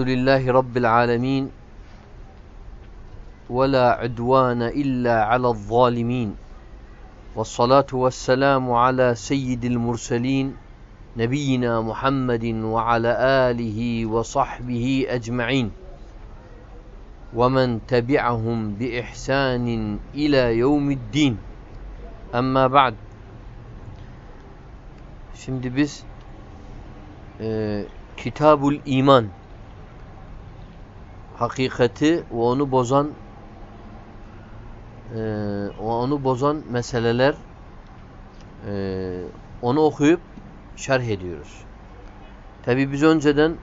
الحمد لله رب العالمين ولا عدوان إلا على الظالمين والصلاة والسلام على سيد المرسلين نبينا محمد وعلى آله وصحبه أجمعين ومن تبعهم بإحسان إلى يوم الدين. أما بعد Şimdi biz e, Kitabul İman hakikati ve onu bozan e, onu bozan meseleler e, onu okuyup şerh ediyoruz. Tabi biz önceden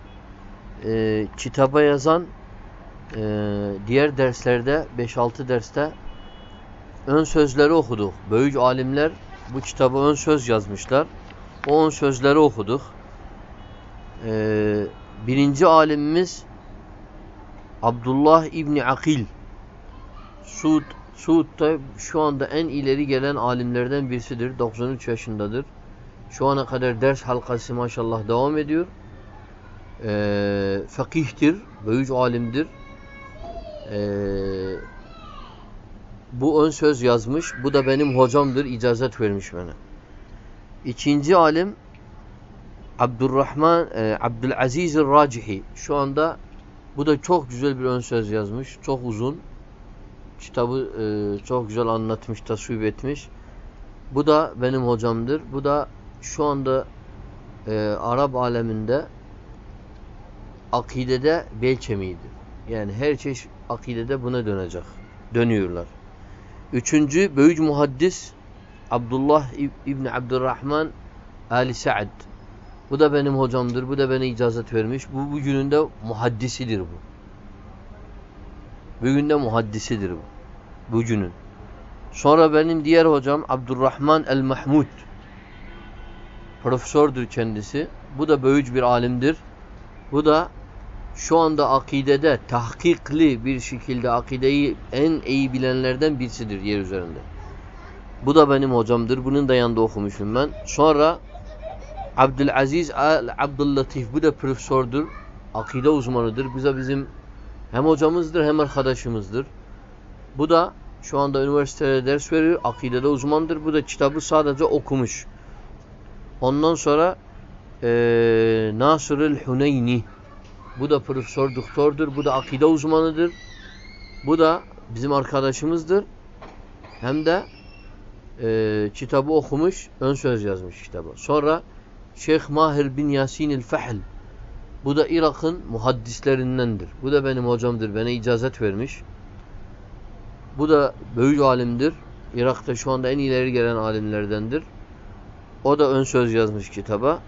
e, kitaba yazan e, diğer derslerde 5-6 derste ön sözleri okuduk. Büyük alimler bu kitaba ön söz yazmışlar. O ön sözleri okuduk. Ee, birinci alimimiz Abdullah İbni Akil Suud, Suud'da şu anda en ileri gelen alimlerden birisidir. 93 yaşındadır. Şu ana kadar ders halkası maşallah devam ediyor. Ee, fakihtir, büyük alimdir. Ee, bu ön söz yazmış. Bu da benim hocamdır. icazet vermiş bana. İkinci alim Abdurrahman e, Abdülaziz Racihi. Şu anda bu da çok güzel bir ön söz yazmış. Çok uzun. Kitabı e, çok güzel anlatmış, tasvip etmiş. Bu da benim hocamdır. Bu da şu anda e, Arap aleminde akidede bel kemiğidir. Yani her çeşit akidede buna dönecek. Dönüyorlar. Üçüncü büyük muhaddis Abdullah İbni Abdurrahman Ali Sa'd. Bu da benim hocamdır. Bu da bana icazet vermiş. Bu bugünün de muhaddisidir bu. Bugün de muhaddisidir bu. Bugünün. Sonra benim diğer hocam Abdurrahman el-Mahmud. Profesördür kendisi. Bu da büyük bir alimdir. Bu da şu anda akidede tahkikli bir şekilde akideyi en iyi bilenlerden birisidir yer üzerinde. Bu da benim hocamdır. Bunun da yanında okumuşum ben. Sonra Abdülaziz Abdüllatif bu da profesördür. Akide uzmanıdır. Bize bizim hem hocamızdır hem arkadaşımızdır. Bu da şu anda üniversitede ders veriyor. Akidede uzmandır. Bu da kitabı sadece okumuş. Ondan sonra e, Nasırül Huneyni bu da profesör doktordur. Bu da akide uzmanıdır. Bu da bizim arkadaşımızdır. Hem de e, kitabı okumuş, ön söz yazmış kitabı. Sonra Şeyh Mahir bin Yasin el-Fehl bu da Irak'ın muhaddislerindendir. Bu da benim hocamdır. Bana icazet vermiş. Bu da büyük alimdir. Irak'ta şu anda en ileri gelen alimlerdendir. O da ön söz yazmış kitaba.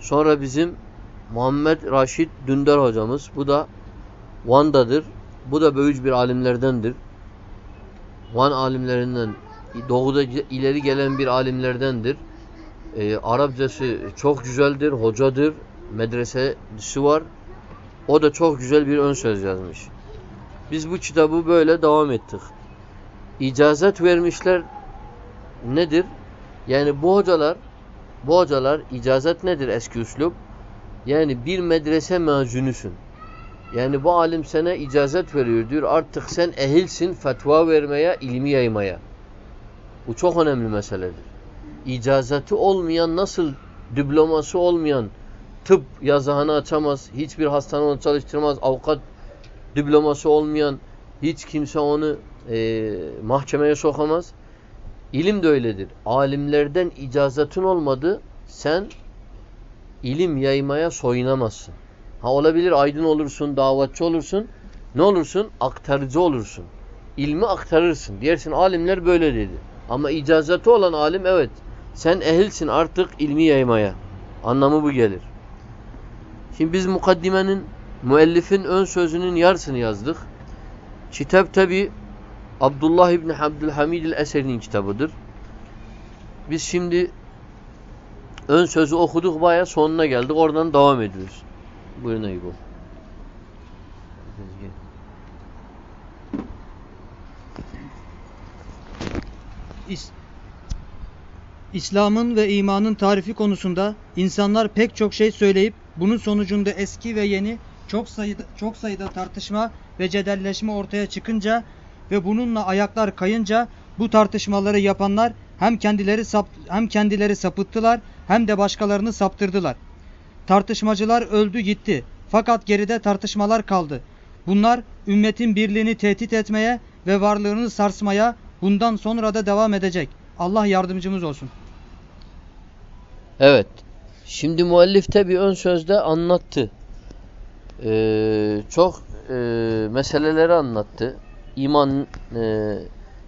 Sonra bizim Muhammed Raşid Dündar hocamız. Bu da Van'dadır. Bu da büyük bir alimlerdendir. Van alimlerinden doğuda ileri gelen bir alimlerdendir. Ee, Arapçası çok güzeldir, hocadır, medresesi var. O da çok güzel bir ön söz yazmış. Biz bu kitabı böyle devam ettik. İcazet vermişler nedir? Yani bu hocalar bu hocalar icazet nedir eski üslup? Yani bir medrese mezunusun. Yani bu alim sana icazet veriyor diyor. Artık sen ehilsin fetva vermeye, ilmi yaymaya. Bu çok önemli meseledir. İcazeti olmayan nasıl diploması olmayan tıp yazıhanı açamaz, hiçbir hastane onu çalıştırmaz, avukat diploması olmayan hiç kimse onu e, mahkemeye sokamaz. İlim de öyledir. Alimlerden icazetin olmadı, sen ilim yaymaya soyunamazsın. Ha olabilir aydın olursun, davatçı olursun. Ne olursun? Aktarıcı olursun. İlmi aktarırsın. Diyersin alimler böyle dedi. Ama icazeti olan alim evet. Sen ehilsin artık ilmi yaymaya. Anlamı bu gelir. Şimdi biz mukaddimenin, müellifin ön sözünün yarısını yazdık. Kitap tabi Abdullah İbni Abdülhamid el-Eser'in kitabıdır. Biz şimdi ön sözü okuduk baya sonuna geldik. Oradan devam ediyoruz. Buyurun Eyüp İs İslam'ın ve imanın tarifi konusunda insanlar pek çok şey söyleyip bunun sonucunda eski ve yeni çok sayıda çok sayıda tartışma ve cedelleşme ortaya çıkınca ve bununla ayaklar kayınca bu tartışmaları yapanlar hem kendileri sap, hem kendileri sapıttılar hem de başkalarını saptırdılar. Tartışmacılar öldü gitti. Fakat geride tartışmalar kaldı. Bunlar ümmetin birliğini tehdit etmeye ve varlığını sarsmaya bundan sonra da devam edecek. Allah yardımcımız olsun. Evet. Şimdi muallif de bir ön sözde anlattı. Ee, çok e, meseleleri anlattı. İman e,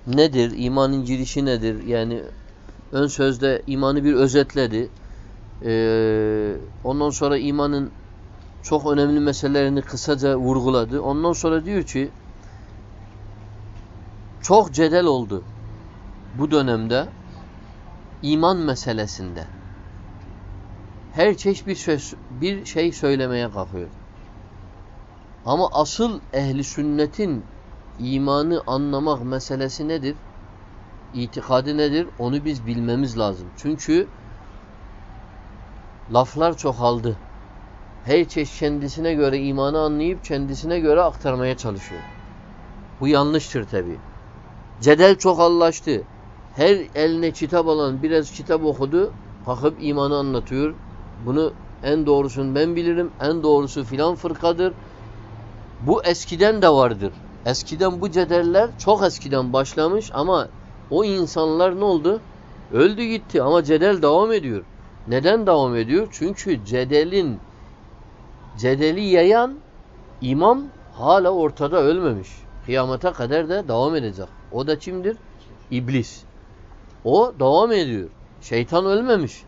nedir? İmanın girişi nedir? Yani ön sözde imanı bir özetledi. Ee, ondan sonra imanın çok önemli meselelerini kısaca vurguladı. Ondan sonra diyor ki çok cedel oldu bu dönemde iman meselesinde. Her çeşit bir söz, bir şey söylemeye kalkıyor. Ama asıl ehli sünnetin imanı anlamak meselesi nedir? İtikadı nedir? Onu biz bilmemiz lazım. Çünkü laflar çoğaldı. Her çeşit kendisine göre imanı anlayıp kendisine göre aktarmaya çalışıyor. Bu yanlıştır tabi. Cedel çoğallaştı. Her eline kitap alan biraz kitap okudu, kalkıp imanı anlatıyor. Bunu en doğrusunu ben bilirim, en doğrusu filan fırkadır. Bu eskiden de vardır. Eskiden bu cedeller çok eskiden başlamış ama o insanlar ne oldu? Öldü gitti ama cedel devam ediyor. Neden devam ediyor? Çünkü cedelin cedeli yayan imam hala ortada ölmemiş. Kıyamete kadar da devam edecek. O da kimdir? İblis. O devam ediyor. Şeytan ölmemiş.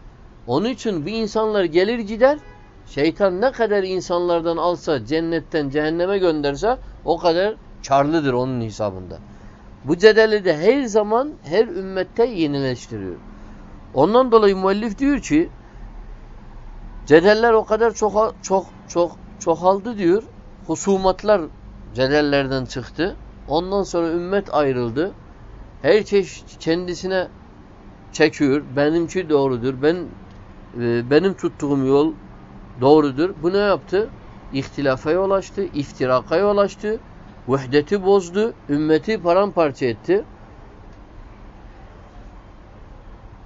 Onun için bu insanlar gelir gider. Şeytan ne kadar insanlardan alsa cennetten cehenneme gönderse o kadar karlıdır onun hesabında. Bu cedeli de her zaman her ümmette yenileştiriyor. Ondan dolayı müellif diyor ki cedeller o kadar çok çok çok çoğaldı diyor. Husumatlar cedellerden çıktı. Ondan sonra ümmet ayrıldı. Her çeşit kendisine çekiyor. Benimki doğrudur. Ben e, benim tuttuğum yol doğrudur. Bu ne yaptı? İhtilafa yol açtı, iftiraka yol açtı, vühdeti bozdu, ümmeti paramparça etti.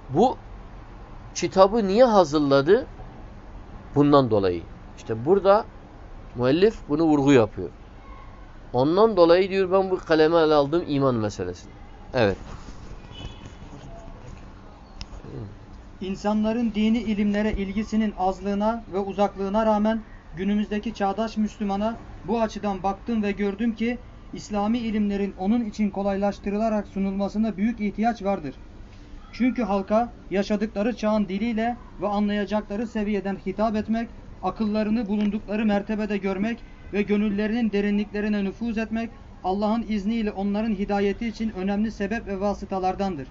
Bu kitabı niye hazırladı? Bundan dolayı. İşte burada müellif bunu vurgu yapıyor. Ondan dolayı diyor ben bu kaleme aldım iman meselesini. Evet. İnsanların dini ilimlere ilgisinin azlığına ve uzaklığına rağmen günümüzdeki çağdaş Müslümana bu açıdan baktım ve gördüm ki İslami ilimlerin onun için kolaylaştırılarak sunulmasına büyük ihtiyaç vardır. Çünkü halka yaşadıkları çağın diliyle ve anlayacakları seviyeden hitap etmek, akıllarını bulundukları mertebede görmek ve gönüllerinin derinliklerine nüfuz etmek Allah'ın izniyle onların hidayeti için önemli sebep ve vasıtalardandır.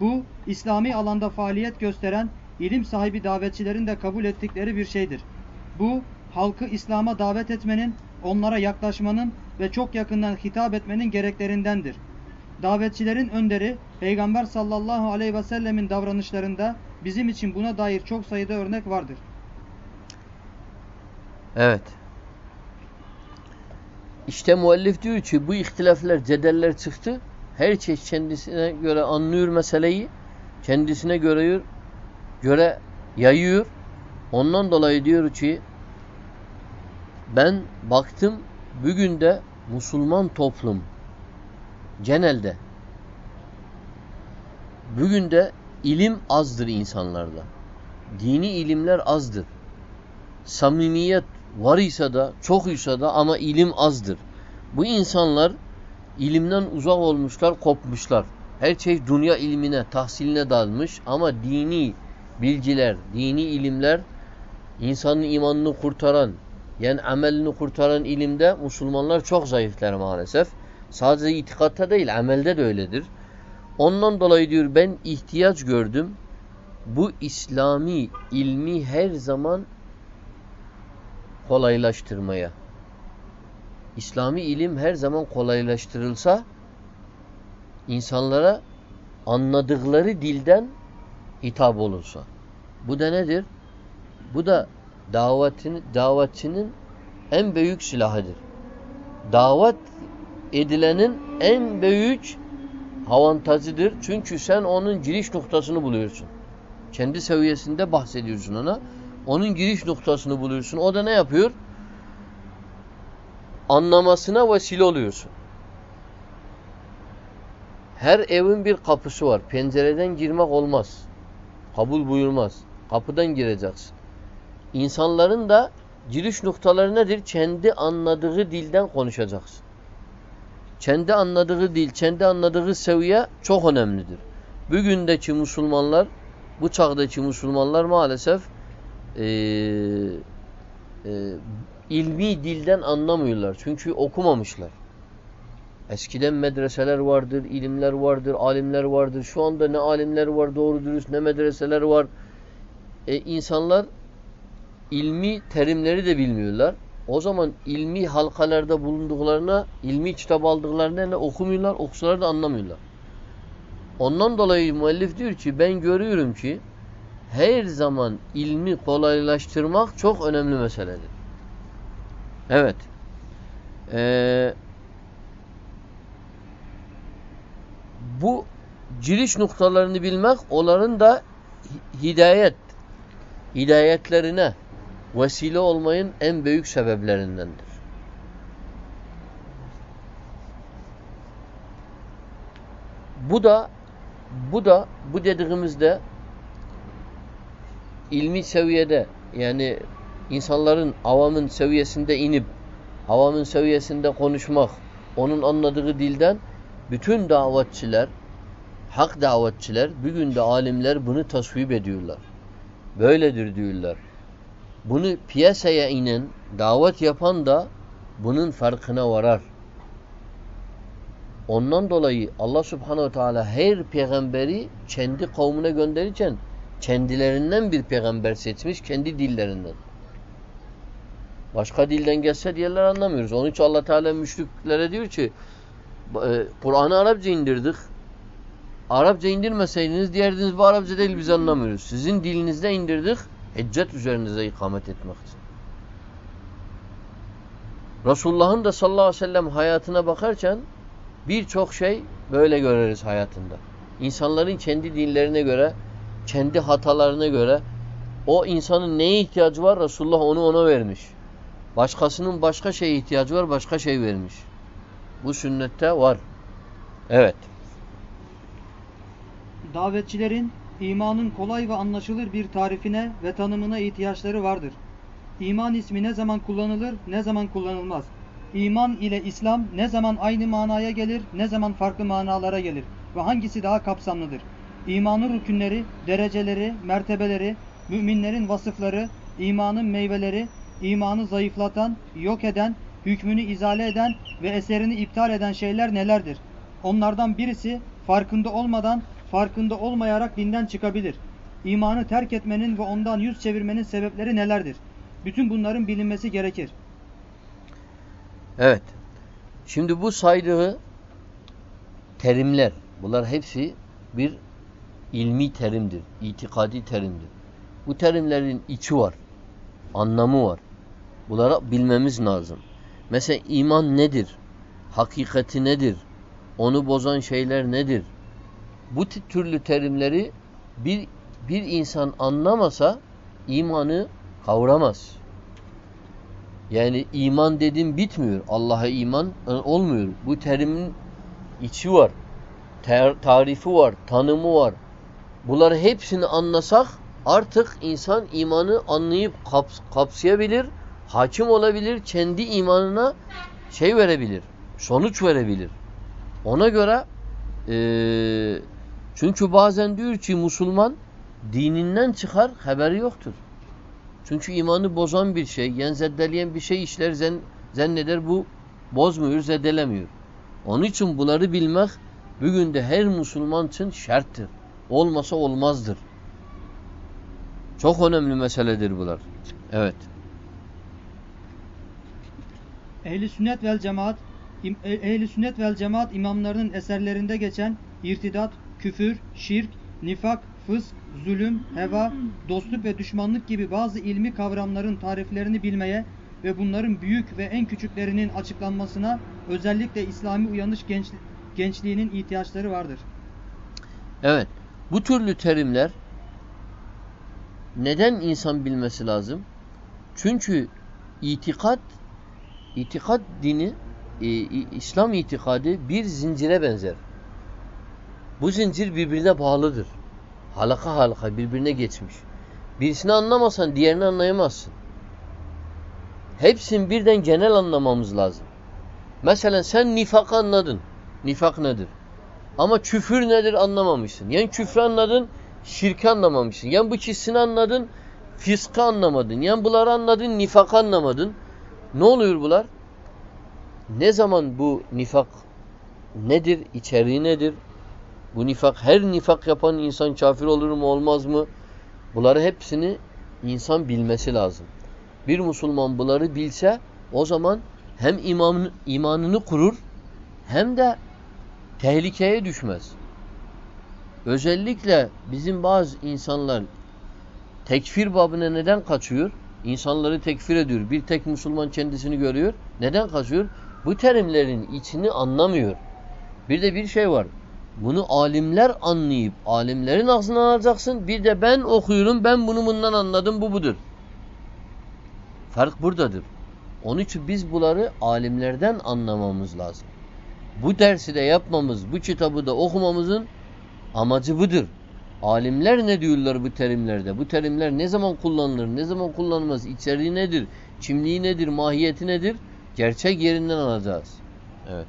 Bu, İslami alanda faaliyet gösteren ilim sahibi davetçilerin de kabul ettikleri bir şeydir. Bu, halkı İslam'a davet etmenin, onlara yaklaşmanın ve çok yakından hitap etmenin gereklerindendir. Davetçilerin önderi Peygamber sallallahu aleyhi ve sellemin davranışlarında bizim için buna dair çok sayıda örnek vardır. Evet. İşte müellif diyor ki bu ihtilafler, cedeller çıktı. Her çeşit kendisine göre anlıyor meseleyi. Kendisine göre göre yayıyor. Ondan dolayı diyor ki ben baktım bugün de Müslüman toplum genelde bugün de ilim azdır insanlarda. Dini ilimler azdır. Samimiyet var ise da çok ise da ama ilim azdır. Bu insanlar ilimden uzak olmuşlar, kopmuşlar. Her şey dünya ilmine, tahsiline dalmış ama dini bilgiler, dini ilimler insanın imanını kurtaran, yani amelini kurtaran ilimde Müslümanlar çok zayıflar maalesef. Sadece itikatta değil, amelde de öyledir. Ondan dolayı diyor ben ihtiyaç gördüm. Bu İslami ilmi her zaman kolaylaştırmaya. İslami ilim her zaman kolaylaştırılsa insanlara anladıkları dilden hitap olunsa. Bu da nedir? Bu da davetin, davetçinin en büyük silahıdır. Davet edilenin en büyük avantajıdır. Çünkü sen onun giriş noktasını buluyorsun. Kendi seviyesinde bahsediyorsun ona. Onun giriş noktasını buluyorsun. O da ne yapıyor? Anlamasına vesile oluyorsun. Her evin bir kapısı var. Pencereden girmek olmaz. Kabul buyurmaz. Kapıdan gireceksin. İnsanların da giriş noktaları nedir? Kendi anladığı dilden konuşacaksın. Kendi anladığı dil, kendi anladığı seviye çok önemlidir. Bugündeki Müslümanlar, bu çağdaki Müslümanlar maalesef e, e, ilmi dilden anlamıyorlar. Çünkü okumamışlar. Eskiden medreseler vardır, ilimler vardır, alimler vardır. Şu anda ne alimler var doğru dürüst ne medreseler var. E, insanlar ilmi terimleri de bilmiyorlar. O zaman ilmi halkalarda bulunduklarına, ilmi kitap aldıklarına ne okumuyorlar, okusalar da anlamıyorlar. Ondan dolayı müellif diyor ki ben görüyorum ki her zaman ilmi kolaylaştırmak çok önemli meseledir. Evet. Ee, bu giriş noktalarını bilmek onların da hidayet hidayetlerine vesile olmayın en büyük sebeplerindendir. Bu da bu da bu dediğimizde ilmi seviyede yani insanların avamın seviyesinde inip avamın seviyesinde konuşmak onun anladığı dilden bütün davetçiler hak davetçiler bugün de alimler bunu tasvip ediyorlar. Böyledir diyorlar. Bunu piyasaya inen, davet yapan da bunun farkına varar. Ondan dolayı Allah subhanehu teala her peygamberi kendi kavmine gönderirken kendilerinden bir peygamber seçmiş, kendi dillerinden. Başka dilden gelse diğerler anlamıyoruz. Onun için Allah Teala müşriklere diyor ki e, Kur'an'ı Arapça indirdik. Arapça indirmeseydiniz diyerdiniz bu Arapça değil biz anlamıyoruz. Sizin dilinizde indirdik. Hicret üzerinize ikamet etmek için. Resulullah'ın da sallallahu aleyhi ve sellem hayatına bakarken birçok şey böyle görürüz hayatında. İnsanların kendi dinlerine göre, kendi hatalarına göre o insanın neye ihtiyacı var Resulullah onu ona vermiş. Başkasının başka şeye ihtiyacı var başka şey vermiş. Bu sünnette var. Evet. Davetçilerin imanın kolay ve anlaşılır bir tarifine ve tanımına ihtiyaçları vardır. İman ismi ne zaman kullanılır, ne zaman kullanılmaz. İman ile İslam ne zaman aynı manaya gelir, ne zaman farklı manalara gelir ve hangisi daha kapsamlıdır. İmanın rükünleri, dereceleri, mertebeleri, müminlerin vasıfları, imanın meyveleri, imanı zayıflatan, yok eden, hükmünü izale eden ve eserini iptal eden şeyler nelerdir? Onlardan birisi farkında olmadan farkında olmayarak dinden çıkabilir. İmanı terk etmenin ve ondan yüz çevirmenin sebepleri nelerdir? Bütün bunların bilinmesi gerekir. Evet. Şimdi bu saydığı terimler, bunlar hepsi bir ilmi terimdir, itikadi terimdir. Bu terimlerin içi var, anlamı var. Bunları bilmemiz lazım. Mesela iman nedir? Hakikati nedir? Onu bozan şeyler nedir? bu türlü terimleri bir bir insan anlamasa imanı kavramaz. Yani iman dedim bitmiyor. Allah'a iman olmuyor. Bu terimin içi var. tarifi var, tanımı var. Bunları hepsini anlasak artık insan imanı anlayıp kaps kapsayabilir, hakim olabilir, kendi imanına şey verebilir, sonuç verebilir. Ona göre eee çünkü bazen diyor ki Müslüman dininden çıkar haberi yoktur. Çünkü imanı bozan bir şey, yani zeddeleyen bir şey işler zen, zanneder bu bozmuyor, zedelemiyor. Onun için bunları bilmek bugün de her Müslüman için şarttır. Olmasa olmazdır. Çok önemli meseledir bunlar. Evet. Ehli sünnet vel cemaat e, Ehli sünnet vel cemaat imamlarının eserlerinde geçen irtidat, küfür, şirk, nifak, fısk, zulüm, heva, dostluk ve düşmanlık gibi bazı ilmi kavramların tariflerini bilmeye ve bunların büyük ve en küçüklerinin açıklanmasına özellikle İslami uyanış genç, gençliğinin ihtiyaçları vardır. Evet. Bu türlü terimler neden insan bilmesi lazım? Çünkü itikat itikat dini e, İslam itikadı bir zincire benzer. Bu zincir birbirine bağlıdır. Halaka halaka birbirine geçmiş. Birisini anlamasan diğerini anlayamazsın. Hepsini birden genel anlamamız lazım. Mesela sen nifak anladın. Nifak nedir? Ama küfür nedir anlamamışsın. Yani küfrü anladın, şirki anlamamışsın. Yani bu ikisini anladın, fiskı anlamadın. Yani bunları anladın, nifak anlamadın. Ne oluyor bunlar? Ne zaman bu nifak nedir, içeriği nedir? Bu nifak, her nifak yapan insan kafir olur mu olmaz mı? Bunları hepsini insan bilmesi lazım. Bir Müslüman bunları bilse o zaman hem imanını, imanını kurur hem de tehlikeye düşmez. Özellikle bizim bazı insanlar tekfir babına neden kaçıyor? İnsanları tekfir ediyor. Bir tek Müslüman kendisini görüyor. Neden kaçıyor? Bu terimlerin içini anlamıyor. Bir de bir şey var. Bunu alimler anlayıp alimlerin ağzından alacaksın. Bir de ben okuyorum. Ben bunu bundan anladım. Bu budur. Fark buradadır. Onun için biz bunları alimlerden anlamamız lazım. Bu dersi de yapmamız, bu kitabı da okumamızın amacı budur. Alimler ne diyorlar bu terimlerde? Bu terimler ne zaman kullanılır, ne zaman kullanılmaz, içeriği nedir, kimliği nedir, mahiyeti nedir? Gerçek yerinden alacağız. Evet.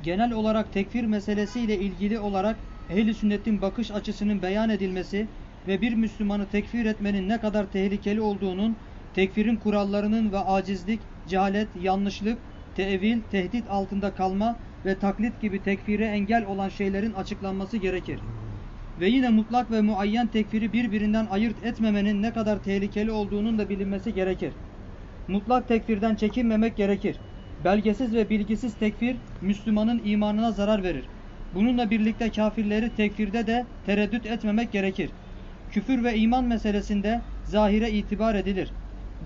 Genel olarak tekfir meselesiyle ilgili olarak ehl sünnetin bakış açısının beyan edilmesi ve bir Müslümanı tekfir etmenin ne kadar tehlikeli olduğunun, tekfirin kurallarının ve acizlik, cehalet, yanlışlık, tevil, tehdit altında kalma ve taklit gibi tekfire engel olan şeylerin açıklanması gerekir. Ve yine mutlak ve muayyen tekfiri birbirinden ayırt etmemenin ne kadar tehlikeli olduğunun da bilinmesi gerekir. Mutlak tekfirden çekinmemek gerekir. Belgesiz ve bilgisiz tekfir Müslümanın imanına zarar verir. Bununla birlikte kafirleri tekfirde de tereddüt etmemek gerekir. Küfür ve iman meselesinde zahire itibar edilir.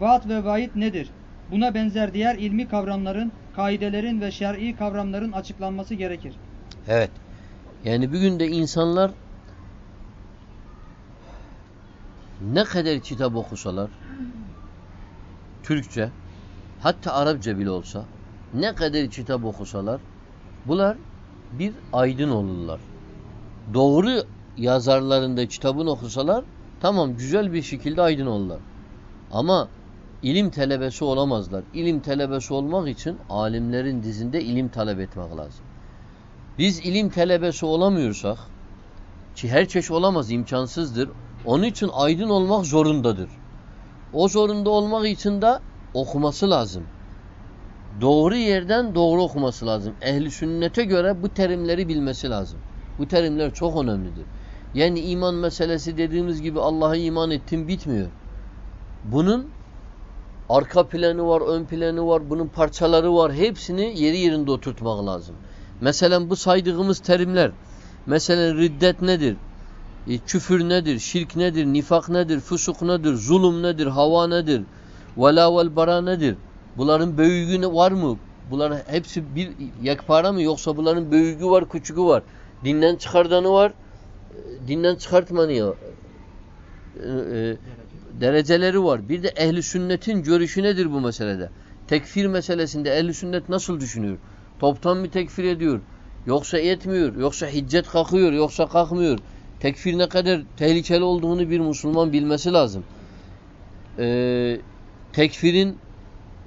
Vaat ve vaid nedir? Buna benzer diğer ilmi kavramların, kaidelerin ve şer'i kavramların açıklanması gerekir. Evet. Yani bugün de insanlar ne kadar kitap okusalar Türkçe hatta Arapça bile olsa ne kadar kitap okusalar bunlar bir aydın olurlar. Doğru yazarlarında kitabını okusalar tamam güzel bir şekilde aydın olurlar. Ama ilim talebesi olamazlar. İlim talebesi olmak için alimlerin dizinde ilim talep etmek lazım. Biz ilim talebesi olamıyorsak ki her çeşit olamaz imkansızdır. Onun için aydın olmak zorundadır. O zorunda olmak için de okuması lazım. Doğru yerden doğru okuması lazım. Ehli sünnete göre bu terimleri bilmesi lazım. Bu terimler çok önemlidir. Yani iman meselesi dediğimiz gibi Allah'a iman ettim bitmiyor. Bunun arka planı var, ön planı var, bunun parçaları var. Hepsini yeri yerinde oturtmak lazım. Mesela bu saydığımız terimler, mesela riddet nedir? E, küfür nedir? Şirk nedir? Nifak nedir? Fusuk nedir? Zulüm nedir? Hava nedir? Vela vel bara nedir? Bunların büyüğü var mı? Bunların hepsi bir yekpare mi yoksa bunların büyüğü var, küçüğü var. Dinden çıkardanı var, e, dinden çıkartmanı. E, e, dereceleri var. Bir de ehli sünnetin görüşü nedir bu meselede? Tekfir meselesinde ehli sünnet nasıl düşünüyor? Toptan mı tekfir ediyor? Yoksa etmiyor? Yoksa hiccet kalkıyor? Yoksa kalkmıyor? Tekfir ne kadar tehlikeli olduğunu bir Müslüman bilmesi lazım. Ee, tekfirin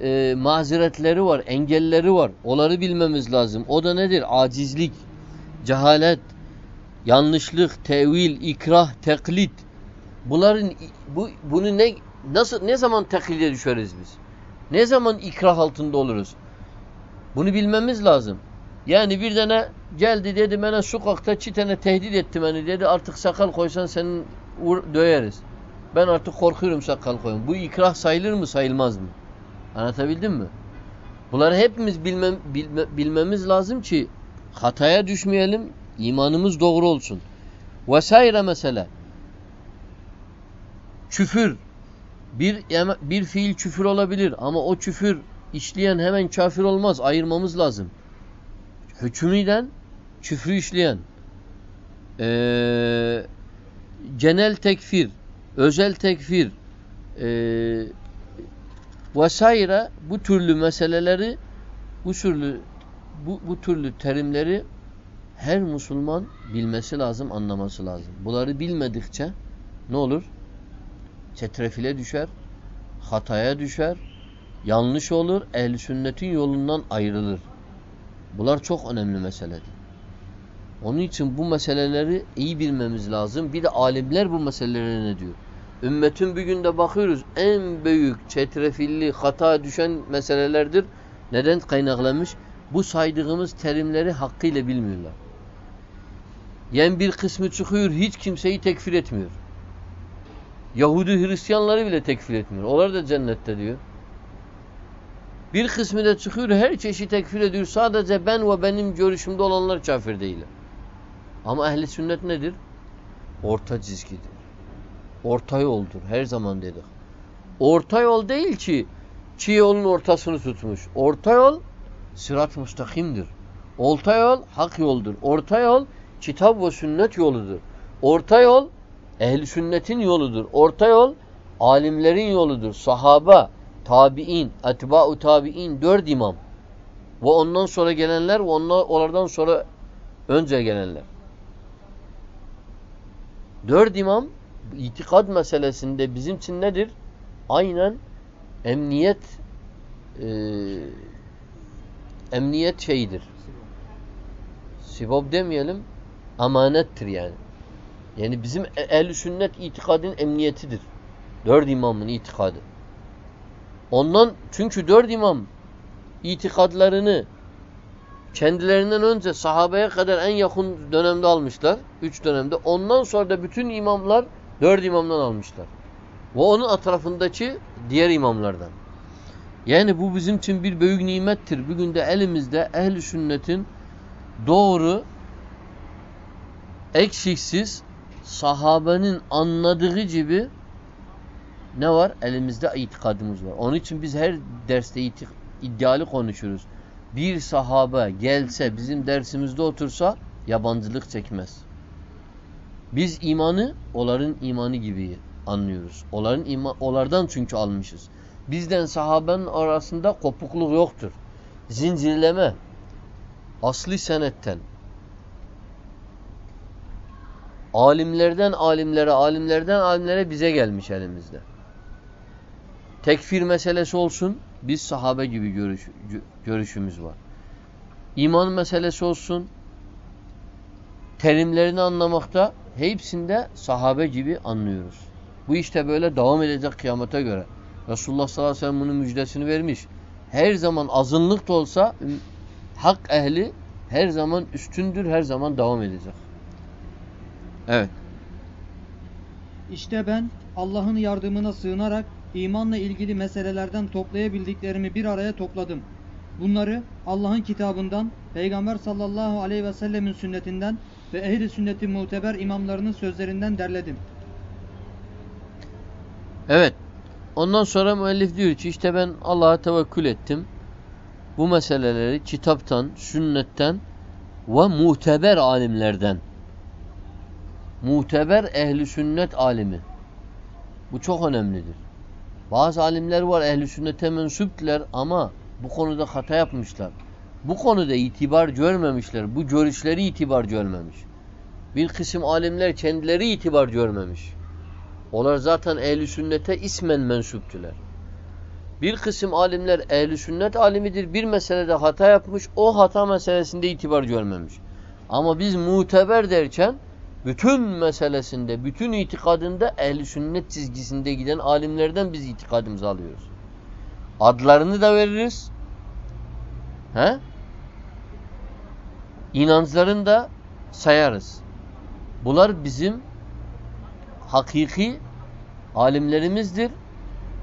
e, mazeretleri var, engelleri var. Onları bilmemiz lazım. O da nedir? Acizlik, cehalet, yanlışlık, tevil, ikrah, teklit. Bunların bu bunu ne nasıl ne zaman taklide düşeriz biz? Ne zaman ikrah altında oluruz? Bunu bilmemiz lazım. Yani bir tane geldi dedi bana sokakta çitene tehdit etti beni dedi artık sakal koysan senin döyeriz. Ben artık korkuyorum sakal koyun. Bu ikrah sayılır mı sayılmaz mı? Anlatabildim mi? Bunları hepimiz bilmem, bilme, bilmemiz lazım ki hataya düşmeyelim, imanımız doğru olsun. Vesaire mesela küfür, Bir, bir fiil küfür olabilir ama o küfür işleyen hemen kafir olmaz. Ayırmamız lazım. Hükümiden küfrü işleyen ee, genel tekfir, özel tekfir e, vesaire bu türlü meseleleri bu türlü bu, bu türlü terimleri her Müslüman bilmesi lazım, anlaması lazım. Bunları bilmedikçe ne olur? Çetrefile düşer, hataya düşer, yanlış olur, ehl sünnetin yolundan ayrılır. Bunlar çok önemli meseledir. Onun için bu meseleleri iyi bilmemiz lazım. Bir de alimler bu meselelere ne diyor? Ümmetin bir günde bakıyoruz en büyük çetrefilli hata düşen meselelerdir. Neden kaynaklanmış? Bu saydığımız terimleri hakkıyla bilmiyorlar. Yani bir kısmı çıkıyor hiç kimseyi tekfir etmiyor. Yahudi Hristiyanları bile tekfir etmiyor. Onlar da cennette diyor. Bir kısmı da çıkıyor her çeşit tekfir ediyor. Sadece ben ve benim görüşümde olanlar kafir değiller. Ama ehli sünnet nedir? Orta çizgidir. Orta yoldur. Her zaman dedik. Orta yol değil ki çiğ yolun ortasını tutmuş. Orta yol sırat müstakimdir. Orta yol hak yoldur. Orta yol kitap ve sünnet yoludur. Orta yol ehli sünnetin yoludur. Orta yol alimlerin yoludur. Sahaba, tabi'in, etba'u tabi'in dört imam. Ve ondan sonra gelenler ve onlardan sonra önce gelenler. Dört imam itikad meselesinde bizim için nedir? Aynen emniyet e, emniyet şeyidir. Sibab demeyelim amanettir yani. Yani bizim e, ehl sünnet itikadın emniyetidir. Dört imamın itikadı. Ondan çünkü dört imam itikadlarını kendilerinden önce sahabeye kadar en yakın dönemde almışlar. Üç dönemde. Ondan sonra da bütün imamlar dört imamdan almışlar. Ve onun etrafındaki diğer imamlardan. Yani bu bizim için bir büyük nimettir. Bugün de elimizde ehli sünnetin doğru eksiksiz sahabenin anladığı gibi ne var? Elimizde itikadımız var. Onun için biz her derste iddialı konuşuruz bir sahabe gelse bizim dersimizde otursa yabancılık çekmez. Biz imanı onların imanı gibi anlıyoruz. Onların ima, onlardan çünkü almışız. Bizden sahabenin arasında kopukluk yoktur. Zincirleme asli senetten alimlerden alimlere, alimlerden alimlere bize gelmiş elimizde. Tekfir meselesi olsun, biz sahabe gibi görüş, görüşümüz var. İman meselesi olsun, terimlerini anlamakta hepsinde sahabe gibi anlıyoruz. Bu işte böyle devam edecek kıyamete göre. Resulullah sallallahu aleyhi ve sellem bunun müjdesini vermiş. Her zaman azınlık da olsa hak ehli her zaman üstündür, her zaman devam edecek. Evet. İşte ben Allah'ın yardımına sığınarak imanla ilgili meselelerden toplayabildiklerimi bir araya topladım. Bunları Allah'ın kitabından, Peygamber sallallahu aleyhi ve sellemin sünnetinden ve ehli sünnetin muteber imamlarının sözlerinden derledim. Evet. Ondan sonra müellif diyor ki işte ben Allah'a tevekkül ettim. Bu meseleleri kitaptan, sünnetten ve muteber alimlerden. Muteber ehli sünnet alimi. Bu çok önemlidir. Bazı alimler var ehli sünnete mensuptiler ama bu konuda hata yapmışlar. Bu konuda itibar görmemişler. Bu görüşleri itibar görmemiş. Bir kısım alimler kendileri itibar görmemiş. Onlar zaten ehli sünnete ismen mensuptüler. Bir kısım alimler ehli sünnet alimidir. Bir meselede hata yapmış. O hata meselesinde itibar görmemiş. Ama biz muteber derken bütün meselesinde, bütün itikadında ehli sünnet çizgisinde giden alimlerden biz itikadımızı alıyoruz. Adlarını da veririz. He? İnançlarını da sayarız. Bunlar bizim hakiki alimlerimizdir.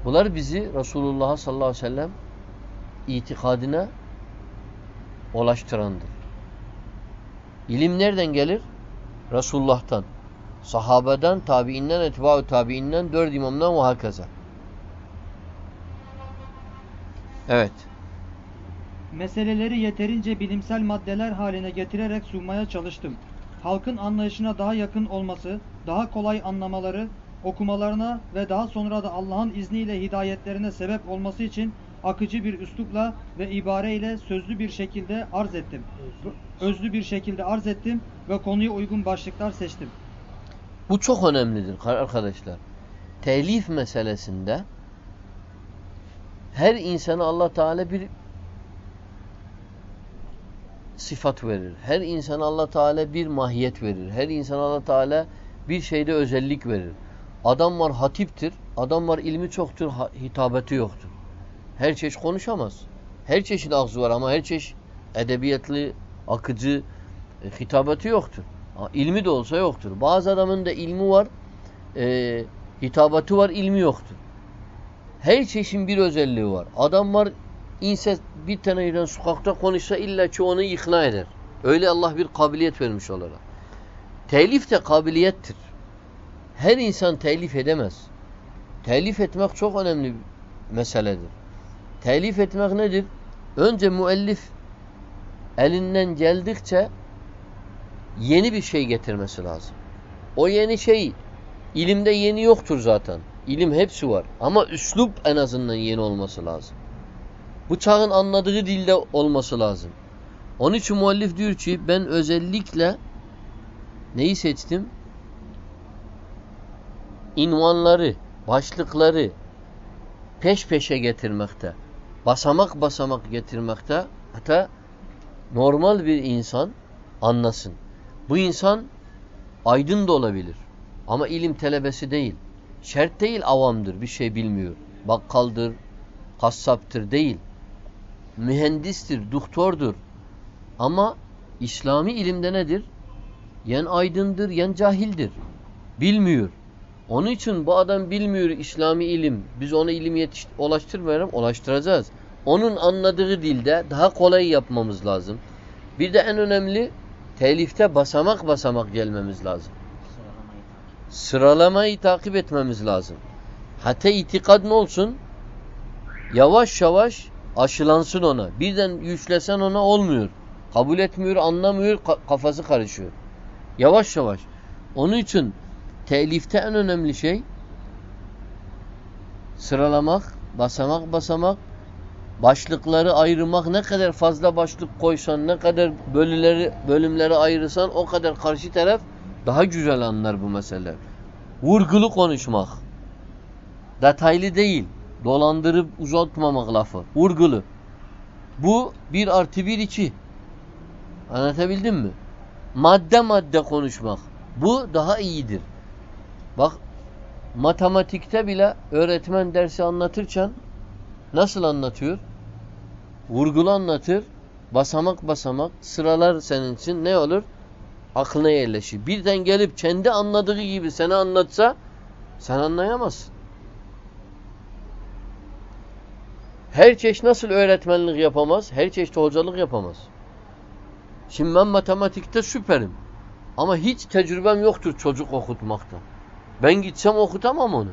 Bunlar bizi Resulullah sallallahu aleyhi ve sellem itikadına ulaştırandır. İlim nereden gelir? Resulullah'tan, sahabeden, tabiinden, etba'u tabiinden, dört imamdan ve hakeza. Evet. Meseleleri yeterince bilimsel maddeler haline getirerek sunmaya çalıştım. Halkın anlayışına daha yakın olması, daha kolay anlamaları, okumalarına ve daha sonra da Allah'ın izniyle hidayetlerine sebep olması için akıcı bir üslupla ve ibareyle sözlü bir şekilde arz ettim. Özlü bir şekilde arz ettim ve konuya uygun başlıklar seçtim. Bu çok önemlidir arkadaşlar. Telif meselesinde her insana Allah Teala bir sıfat verir. Her insana Allah Teala bir mahiyet verir. Her insana Allah Teala bir şeyde özellik verir. Adam var hatiptir. Adam var ilmi çoktur, hitabeti yoktur. Her çeşit konuşamaz. Her çeşit ağzı var ama her çeşit edebiyatlı, akıcı, e, hitabeti yoktur. Ha, ilmi de olsa yoktur. Bazı adamın da ilmi var, e, hitabeti var, ilmi yoktur. Her çeşit bir özelliği var. Adam var inse bir taneyle sokakta konuşsa illa ki onu ikna eder. Öyle Allah bir kabiliyet vermiş onlara. Telif de kabiliyettir. Her insan telif edemez. Telif etmek çok önemli bir meseledir. Telif etmek nedir? Önce müellif elinden geldikçe yeni bir şey getirmesi lazım. O yeni şey ilimde yeni yoktur zaten. İlim hepsi var. Ama üslup en azından yeni olması lazım. Bu çağın anladığı dilde olması lazım. Onun için muallif diyor ki ben özellikle neyi seçtim? İnvanları, başlıkları peş peşe getirmekte. Basamak basamak getirmekte. Hatta normal bir insan anlasın. Bu insan aydın da olabilir. Ama ilim telebesi değil. Şert değil avamdır. Bir şey bilmiyor. Bakkaldır, kassaptır değil. Mühendistir, doktordur. Ama İslami ilimde nedir? Yen aydındır, yen cahildir. Bilmiyor. Onun için bu adam bilmiyor İslami ilim. Biz ona ilim ulaştırmayalım, ulaştıracağız. Onun anladığı dilde daha kolay yapmamız lazım. Bir de en önemli telifte basamak basamak gelmemiz lazım. Sıralamayı takip etmemiz lazım. Hatta itikad ne olsun? Yavaş yavaş aşılansın ona. Birden yüklesen ona olmuyor. Kabul etmiyor, anlamıyor, kafası karışıyor. Yavaş yavaş. Onun için telifte en önemli şey sıralamak, basamak basamak, başlıkları ayırmak. Ne kadar fazla başlık koysan, ne kadar bölüleri, bölümleri ayırırsan o kadar karşı taraf daha güzel anlar bu meseleler. Vurgulu konuşmak. Detaylı değil. Dolandırıp uzatmamak lafı. Vurgulu. Bu bir artı bir iki. Anlatabildim mi? Madde madde konuşmak. Bu daha iyidir. Bak matematikte bile öğretmen dersi anlatırken nasıl anlatıyor? Vurgulu anlatır. Basamak basamak sıralar senin için ne olur? Aklına yerleşir. Birden gelip kendi anladığı gibi sana anlatsa sen anlayamazsın. Her çeşit nasıl öğretmenlik yapamaz? Her çeşit hocalık yapamaz. Şimdi ben matematikte süperim. Ama hiç tecrübem yoktur çocuk okutmakta. Ben gitsem okutamam onu.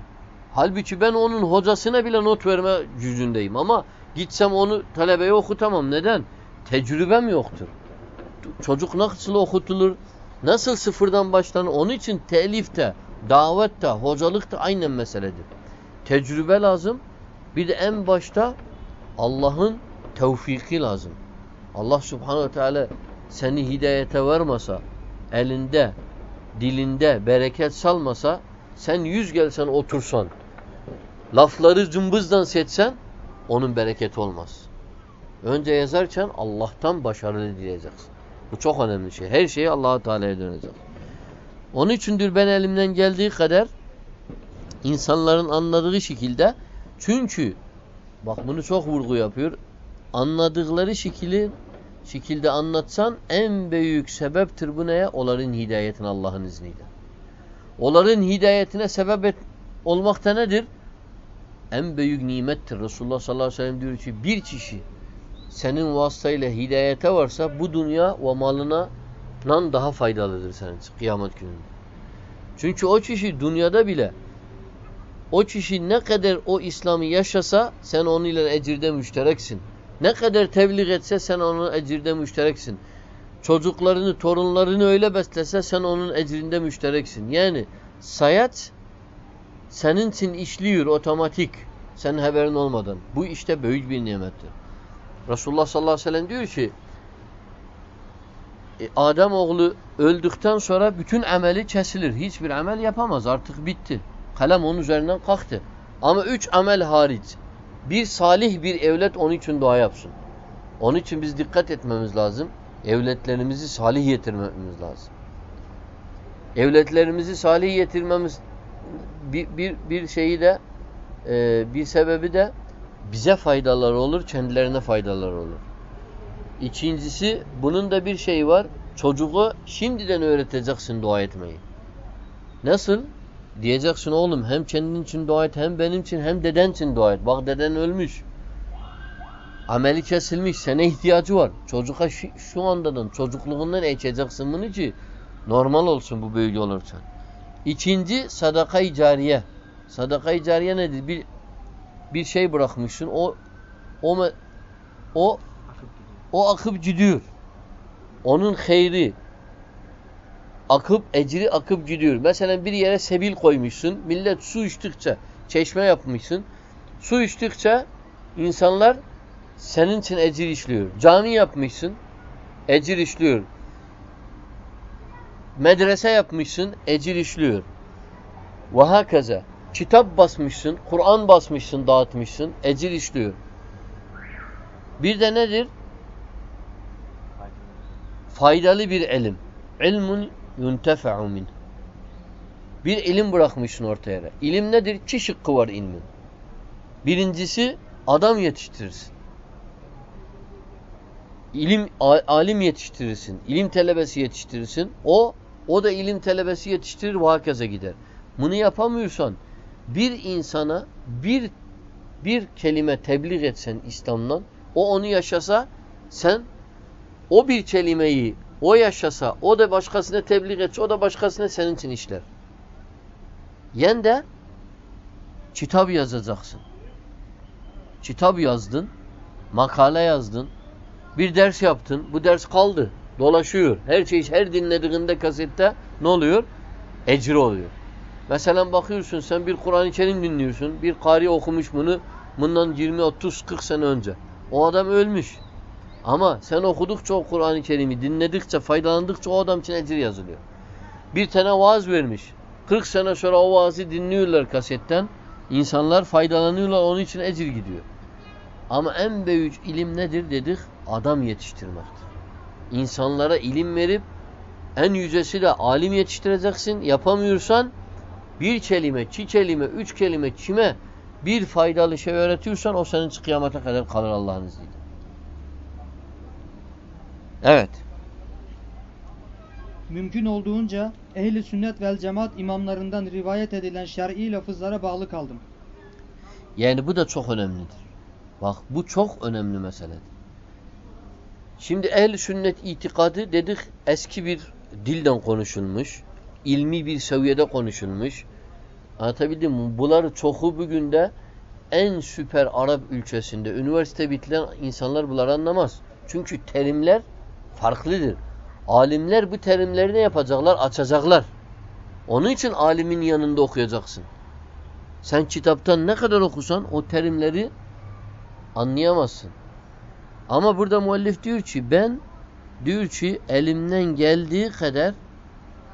Halbuki ben onun hocasına bile not verme gücündeyim ama gitsem onu talebeye okutamam. Neden? Tecrübem yoktur. Çocuk nasıl okutulur? Nasıl sıfırdan başlanır? Onun için telifte, davette, hocalıkta aynen meseledir. Tecrübe lazım. Bir de en başta Allah'ın tevfiki lazım. Allah subhanehu teala seni hidayete vermasa, elinde, dilinde bereket salmasa, sen yüz gelsen otursan, lafları cımbızdan seçsen, onun bereketi olmaz. Önce yazarken Allah'tan başarılı diyeceksin. Bu çok önemli şey. Her şeyi Allah Teala'ya dönecek. Onun içindir ben elimden geldiği kadar insanların anladığı şekilde çünkü bak bunu çok vurgu yapıyor. Anladıkları şekilde şekilde anlatsan en büyük sebeptir bu neye? Onların hidayetine Allah'ın izniyle. Onların hidayetine sebep et, olmakta nedir? En büyük nimettir. Resulullah sallallahu aleyhi ve sellem diyor ki bir kişi senin vasıtayla hidayete varsa bu dünya ve malına nan daha faydalıdır senin kıyamet gününde. Çünkü o kişi dünyada bile o kişi ne kadar o İslam'ı yaşasa sen onunla ecirde müştereksin. Ne kadar tebliğ etse sen onun ecirde müştereksin. Çocuklarını, torunlarını öyle beslese sen onun ecrində müştereksin. Yani sayaç senin için işliyor otomatik. Senin haberin olmadan. Bu işte büyük bir nimettir. Resulullah sallallahu aleyhi ve sellem diyor ki e, Adem oğlu öldükten sonra bütün ameli kesilir. Hiçbir amel yapamaz. Artık bitti. Kalem onun üzerinden kalktı. Ama üç amel hariç. Bir salih bir evlet onun için dua yapsın. Onun için biz dikkat etmemiz lazım. Evletlerimizi salih getirmemiz lazım. Evletlerimizi salih getirmemiz bir, bir, bir şeyi de e, bir sebebi de bize faydalar olur, kendilerine faydalar olur. İkincisi bunun da bir şeyi var. Çocuğu şimdiden öğreteceksin dua etmeyi. Nasıl? Diyeceksin oğlum hem kendin için dua et hem benim için hem deden için dua et. Bak deden ölmüş. Ameli kesilmiş. Sana ihtiyacı var. Çocuğa şu, andadan çocukluğundan eğeceksin bunu ki normal olsun bu böyle olursa. İkinci sadaka-i cariye. Sadaka-i cariye nedir? Bir bir şey bırakmışsın. O o o o akıp gidiyor. Onun hayri akıp ecri akıp gidiyor. Mesela bir yere sebil koymuşsun. Millet su içtikçe çeşme yapmışsın. Su içtikçe insanlar senin için ecir işliyor. Cami yapmışsın. Ecir işliyor. Medrese yapmışsın. Ecir işliyor. Ve hakaza. Kitap basmışsın. Kur'an basmışsın, dağıtmışsın. Ecir işliyor. Bir de nedir? Faydalı bir ilim. İlmun yuntefe'u min. Bir ilim bırakmışsın ortaya. İlim nedir? İki şıkkı var ilmin. Birincisi adam yetiştirirsin. İlim alim yetiştirirsin. İlim talebesi yetiştirirsin. O o da ilim talebesi yetiştirir herkese gider. Bunu yapamıyorsan bir insana bir bir kelime tebliğ etsen İslam'dan o onu yaşasa sen o bir kelimeyi o yaşasa, o da başkasına tebliğ etse, o da başkasına senin için işler. Yen de kitap yazacaksın. Kitap yazdın, makale yazdın, bir ders yaptın, bu ders kaldı, dolaşıyor. Her şey, her dinlediğinde kasette ne oluyor? Ecri oluyor. Mesela bakıyorsun sen bir Kur'an-ı Kerim dinliyorsun, bir kari okumuş bunu bundan 20, 30, 40 sene önce. O adam ölmüş. Ama sen okudukça o Kur'an-ı Kerim'i dinledikçe, faydalandıkça o adam için ecir yazılıyor. Bir tane vaaz vermiş. 40 sene sonra o vaazı dinliyorlar kasetten. İnsanlar faydalanıyorlar, onun için ecir gidiyor. Ama en büyük ilim nedir dedik? Adam yetiştirmektir. İnsanlara ilim verip en yücesi de alim yetiştireceksin. Yapamıyorsan bir kelime, iki kelime, üç kelime kime bir faydalı şey öğretiyorsan o senin kıyamete kadar kalır Allah'ın izniyle. Evet. Mümkün olduğunca ehli sünnet vel cemaat imamlarından rivayet edilen şer'i lafızlara bağlı kaldım. Yani bu da çok önemlidir. Bak bu çok önemli meseledir. Şimdi ehli sünnet itikadı dedik eski bir dilden konuşulmuş. ilmi bir seviyede konuşulmuş. Anlatabildim mi? Bunlar çoğu bugün de en süper Arap ülkesinde üniversite bitiren insanlar bunları anlamaz. Çünkü terimler farklıdır. Alimler bu terimleri ne yapacaklar? Açacaklar. Onun için alimin yanında okuyacaksın. Sen kitaptan ne kadar okusan o terimleri anlayamazsın. Ama burada muallif diyor ki ben diyor ki elimden geldiği kadar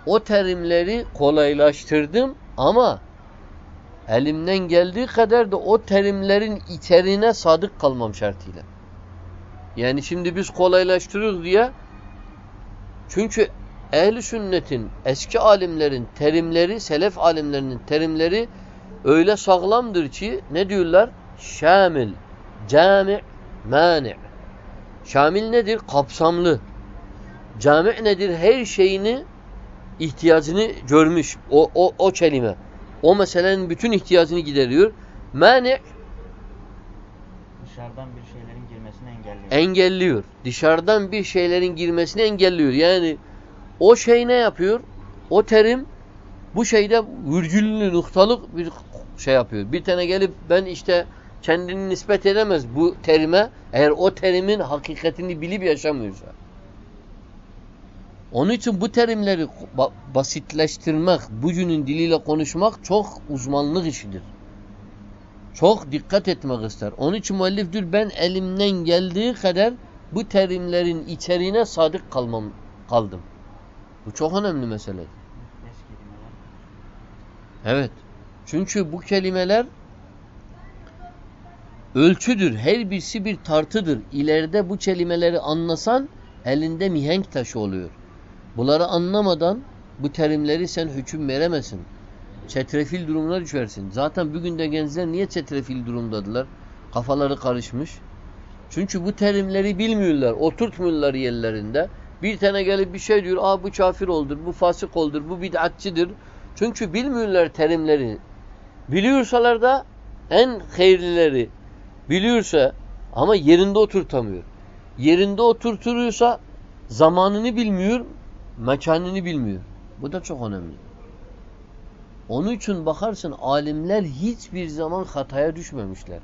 o terimleri kolaylaştırdım ama elimden geldiği kadar da o terimlerin içeriğine sadık kalmam şartıyla. Yani şimdi biz kolaylaştırıyoruz diye çünkü ehli sünnetin eski alimlerin terimleri, selef alimlerinin terimleri öyle sağlamdır ki ne diyorlar? Şamil, cami, mani. Şamil nedir? Kapsamlı. Cami nedir? Her şeyini ihtiyacını görmüş. O, o, o kelime. O meselenin bütün ihtiyacını gideriyor. Mani dışarıdan bir şeylerin girmesini engelliyor. Engelliyor. Dışarıdan bir şeylerin girmesini engelliyor. Yani o şey ne yapıyor? O terim bu şeyde virgüllü noktalık bir şey yapıyor. Bir tane gelip ben işte kendini nispet edemez bu terime eğer o terimin hakikatini bilip yaşamıyorsa. Onun için bu terimleri ba basitleştirmek, bugünün diliyle konuşmak çok uzmanlık işidir. Çok dikkat etmek ister. Onun için müellif diyor ben elimden geldiği kadar bu terimlerin içeriğine sadık kalmam kaldım. Bu çok önemli mesele. Evet. Çünkü bu kelimeler ölçüdür. Her birisi bir tartıdır. İleride bu kelimeleri anlasan elinde mihenk taşı oluyor. Bunları anlamadan bu terimleri sen hüküm veremezsin. Çetrefil durumuna düşersin. Zaten bugün de gençler niye çetrefil durumdadılar? Kafaları karışmış. Çünkü bu terimleri bilmiyorlar. Oturtmuyorlar yerlerinde. Bir tane gelip bir şey diyor. Aa bu kafir oldur, bu fasık oldur, bu bid'atçıdır. Çünkü bilmiyorlar terimleri. Biliyorsalar da en hayırlileri biliyorsa ama yerinde oturtamıyor. Yerinde oturturuyorsa zamanını bilmiyor, mekanını bilmiyor. Bu da çok önemli. Onun için bakarsın alimler hiçbir zaman hataya düşmemişler.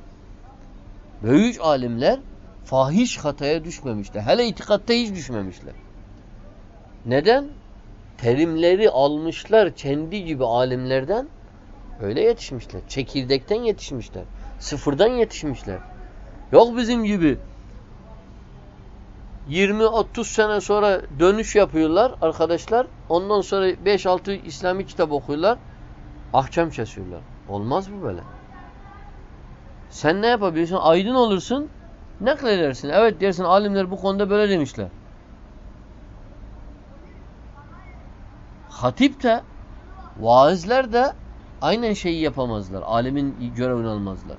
Büyük alimler fahiş hataya düşmemişler. Hele itikatta hiç düşmemişler. Neden? Terimleri almışlar kendi gibi alimlerden öyle yetişmişler. Çekirdekten yetişmişler. Sıfırdan yetişmişler. Yok bizim gibi 20-30 sene sonra dönüş yapıyorlar arkadaşlar. Ondan sonra 5-6 İslami kitap okuyorlar. Ahkam kesiyorlar. Olmaz mı böyle? Sen ne yapabilirsin? Aydın olursun. Nakledersin. Evet dersin alimler bu konuda böyle demişler. Hatip de vaizler de aynen şeyi yapamazlar. Alimin görevini almazlar.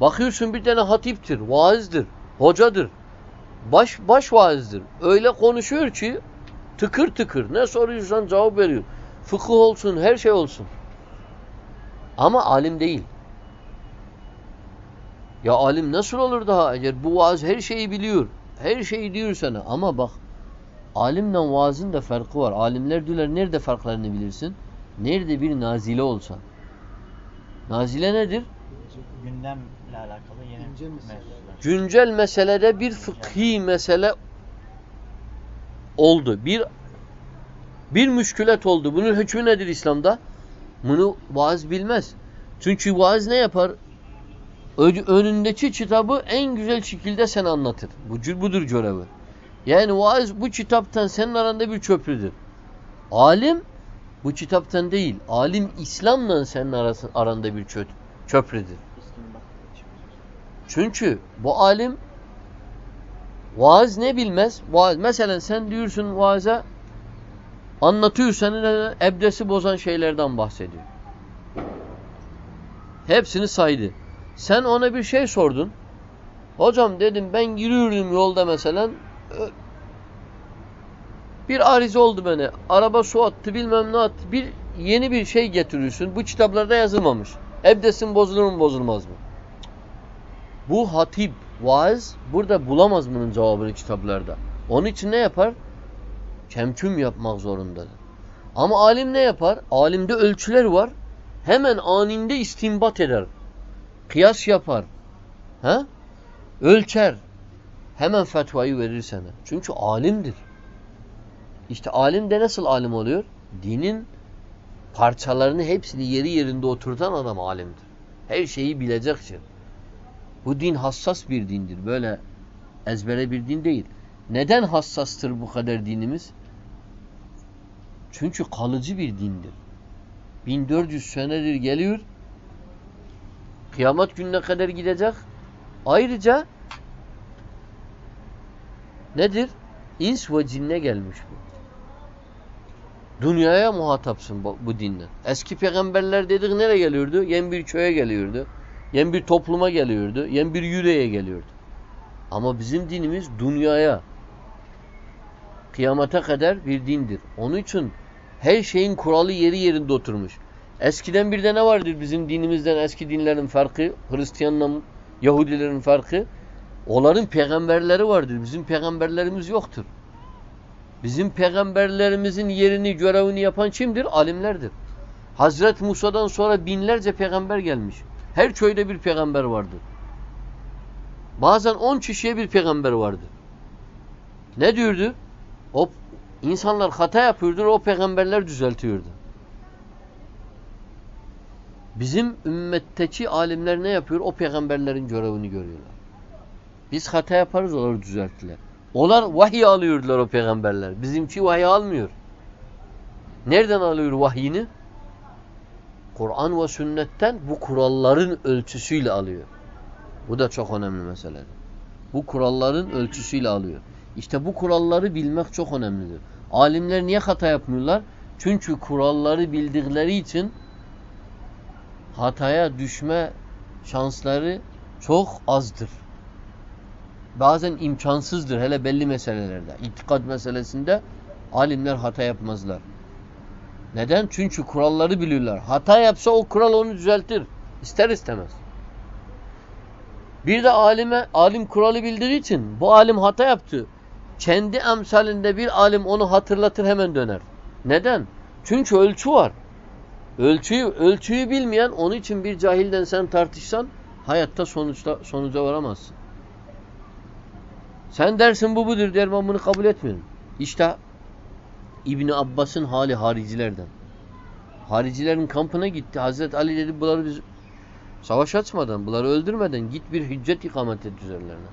Bakıyorsun bir tane hatiptir, vaizdir, hocadır. Baş baş vaizdir. Öyle konuşuyor ki tıkır tıkır ne soruyorsan cevap veriyor. Fıkıh olsun, her şey olsun. Ama alim değil. Ya alim nasıl olur daha eğer bu vaaz her şeyi biliyor. Her şeyi diyor sana ama bak alimle vaazın da farkı var. Alimler diyorlar nerede farklarını bilirsin? Nerede bir nazile olsa. Nazile nedir? Gündemle alakalı yeni Güncel meseleler. Güncel meselede bir fıkhi mesele oldu. Bir bir müşkület oldu. Bunun hükmü nedir İslam'da? Bunu vaaz bilmez. Çünkü vaaz ne yapar? Ö- önündeki kitabı en güzel şekilde sen anlatır. Bu budur görevi. Yani vaaz bu kitaptan senin aranda bir köprüdür. Alim bu kitaptan değil. Alim İslam'la senin arası, aranda bir çö- köprüdür. Çünkü bu alim vaaz ne bilmez? Vaaz. Mesela sen diyorsun vaaza anlatıyor senin ebdesi bozan şeylerden bahsediyor. Hepsini saydı. Sen ona bir şey sordun. Hocam dedim ben giriyordum yolda mesela bir arize oldu bana. Araba su attı bilmem ne attı. Bir yeni bir şey getiriyorsun. Bu kitaplarda yazılmamış. Ebdesin bozulur mu bozulmaz mı? Bu hatip, vaaz burada bulamaz bunun cevabını kitaplarda. Onun için ne yapar? Kemküm yapmak zorundadır. Ama alim ne yapar? Alimde ölçüler var. Hemen aninde istinbat eder. Kıyas yapar. Ha? Ölçer. Hemen fetvayı verir sana. Çünkü alimdir. İşte alim de nasıl alim oluyor? Dinin parçalarını hepsini yeri yerinde oturtan adam alimdir. Her şeyi bilecektir. Bu din hassas bir dindir. Böyle ezbere bir din değil. Neden hassastır bu kadar dinimiz? Çünkü kalıcı bir dindir. 1400 senedir geliyor. Kıyamet gününe kadar gidecek. Ayrıca nedir? İns ve cinne gelmiş bu. Dünyaya muhatapsın bu, bu dinle. Eski peygamberler dedik nereye geliyordu? Yen bir köye geliyordu. Yen bir topluma geliyordu. Yen bir yüreğe geliyordu. Ama bizim dinimiz dünyaya kıyamete kadar bir dindir. Onun için her şeyin kuralı yeri yerinde oturmuş. Eskiden bir de ne vardır bizim dinimizden eski dinlerin farkı? Hristiyanla Yahudilerin farkı? Onların peygamberleri vardır. Bizim peygamberlerimiz yoktur. Bizim peygamberlerimizin yerini, görevini yapan kimdir? Alimlerdir. Hazret Musa'dan sonra binlerce peygamber gelmiş. Her köyde bir peygamber vardı. Bazen on kişiye bir peygamber vardı. Ne diyordu? O insanlar hata yapıyordu, o peygamberler düzeltiyordu. Bizim ümmetteki alimler ne yapıyor? O peygamberlerin görevini görüyorlar. Biz hata yaparız, onları düzelttiler. Onlar vahiy alıyordular o peygamberler. Bizimki vahiy almıyor. Nereden alıyor vahyini? Kur'an ve sünnetten bu kuralların ölçüsüyle alıyor. Bu da çok önemli mesele. Bu kuralların ölçüsüyle alıyor. İşte bu kuralları bilmek çok önemlidir. Alimler niye hata yapmıyorlar? Çünkü kuralları bildikleri için hataya düşme şansları çok azdır. Bazen imkansızdır hele belli meselelerde. İtikad meselesinde alimler hata yapmazlar. Neden? Çünkü kuralları biliyorlar. Hata yapsa o kural onu düzeltir. İster istemez. Bir de alime, alim kuralı bildiği için bu alim hata yaptı. Kendi emsalinde bir alim onu hatırlatır hemen döner. Neden? Çünkü ölçü var. Ölçüyü, ölçüyü bilmeyen onun için bir cahilden sen tartışsan hayatta sonuçta sonuca varamazsın. Sen dersin bu budur der ben bunu kabul etmiyorum. İşte İbni Abbas'ın hali haricilerden. Haricilerin kampına gitti. Hazreti Ali dedi bunları biz savaş açmadan, bunları öldürmeden git bir hüccet ikamet et üzerlerine.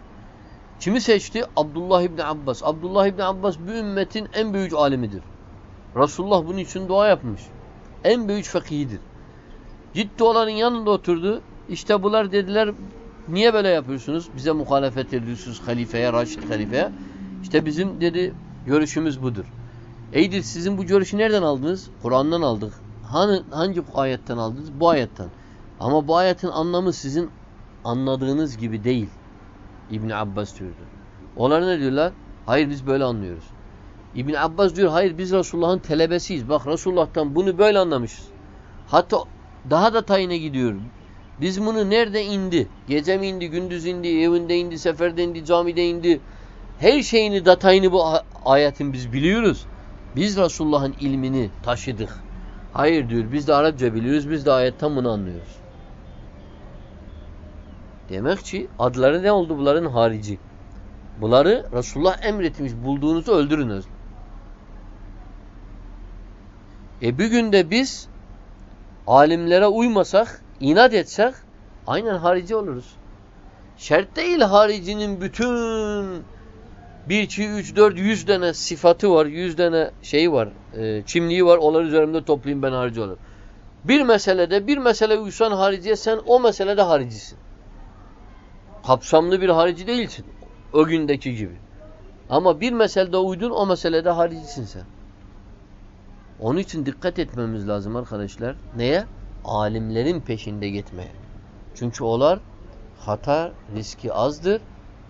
Kimi seçti? Abdullah İbni Abbas. Abdullah İbni Abbas bu ümmetin en büyük alimidir. Resulullah bunun için dua yapmış. En büyük fakihidir. Gitti onların yanında oturdu. İşte bunlar dediler niye böyle yapıyorsunuz? Bize muhalefet ediyorsunuz halifeye, Raşid halifeye. İşte bizim dedi görüşümüz budur. Eydir sizin bu görüşü nereden aldınız? Kur'an'dan aldık. Hani, hangi ayetten aldınız? Bu ayetten. Ama bu ayetin anlamı sizin anladığınız gibi değil. İbn Abbas diyordu. Onlar ne diyorlar? Hayır biz böyle anlıyoruz. İbn Abbas diyor hayır biz Resulullah'ın telebesiyiz. Bak Resulullah'tan bunu böyle anlamışız. Hatta daha da tayine gidiyor. Biz bunu nerede indi? Gece mi indi, gündüz indi, evinde indi, seferde indi, camide indi. Her şeyini, detayını bu ayetin biz biliyoruz. Biz Resulullah'ın ilmini taşıdık. Hayır diyor biz de Arapça biliyoruz, biz de ayetten bunu anlıyoruz. Demek ki adları ne oldu bunların harici? Bunları Resulullah emretmiş bulduğunuzu öldürünüz. E bir günde biz alimlere uymasak, inat etsek aynen harici oluruz. Şart değil haricinin bütün 1, 2, 3, 4, 100 tane sıfatı var, 100 tane şeyi var, e, kimliği var. Onları üzerimde toplayayım ben harici olurum. Bir meselede, bir mesele uysan hariciye sen o meselede haricisin. Kapsamlı bir harici değilsin. O gündeki gibi. Ama bir meselede uydun o meselede haricisin sen. Onun için dikkat etmemiz lazım arkadaşlar. Neye? Alimlerin peşinde gitmeye. Çünkü onlar hata riski azdır.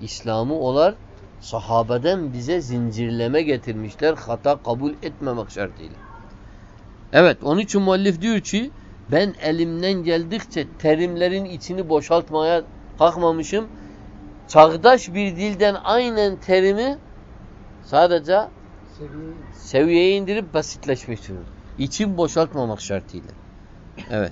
İslam'ı onlar sahabeden bize zincirleme getirmişler hata kabul etmemek şartıyla. Evet onun için muallif diyor ki ben elimden geldikçe terimlerin içini boşaltmaya kalkmamışım. Çağdaş bir dilden aynen terimi sadece Seviye. seviyeye indirip basitleşmiştir. İçin boşaltmamak şartıyla. Evet.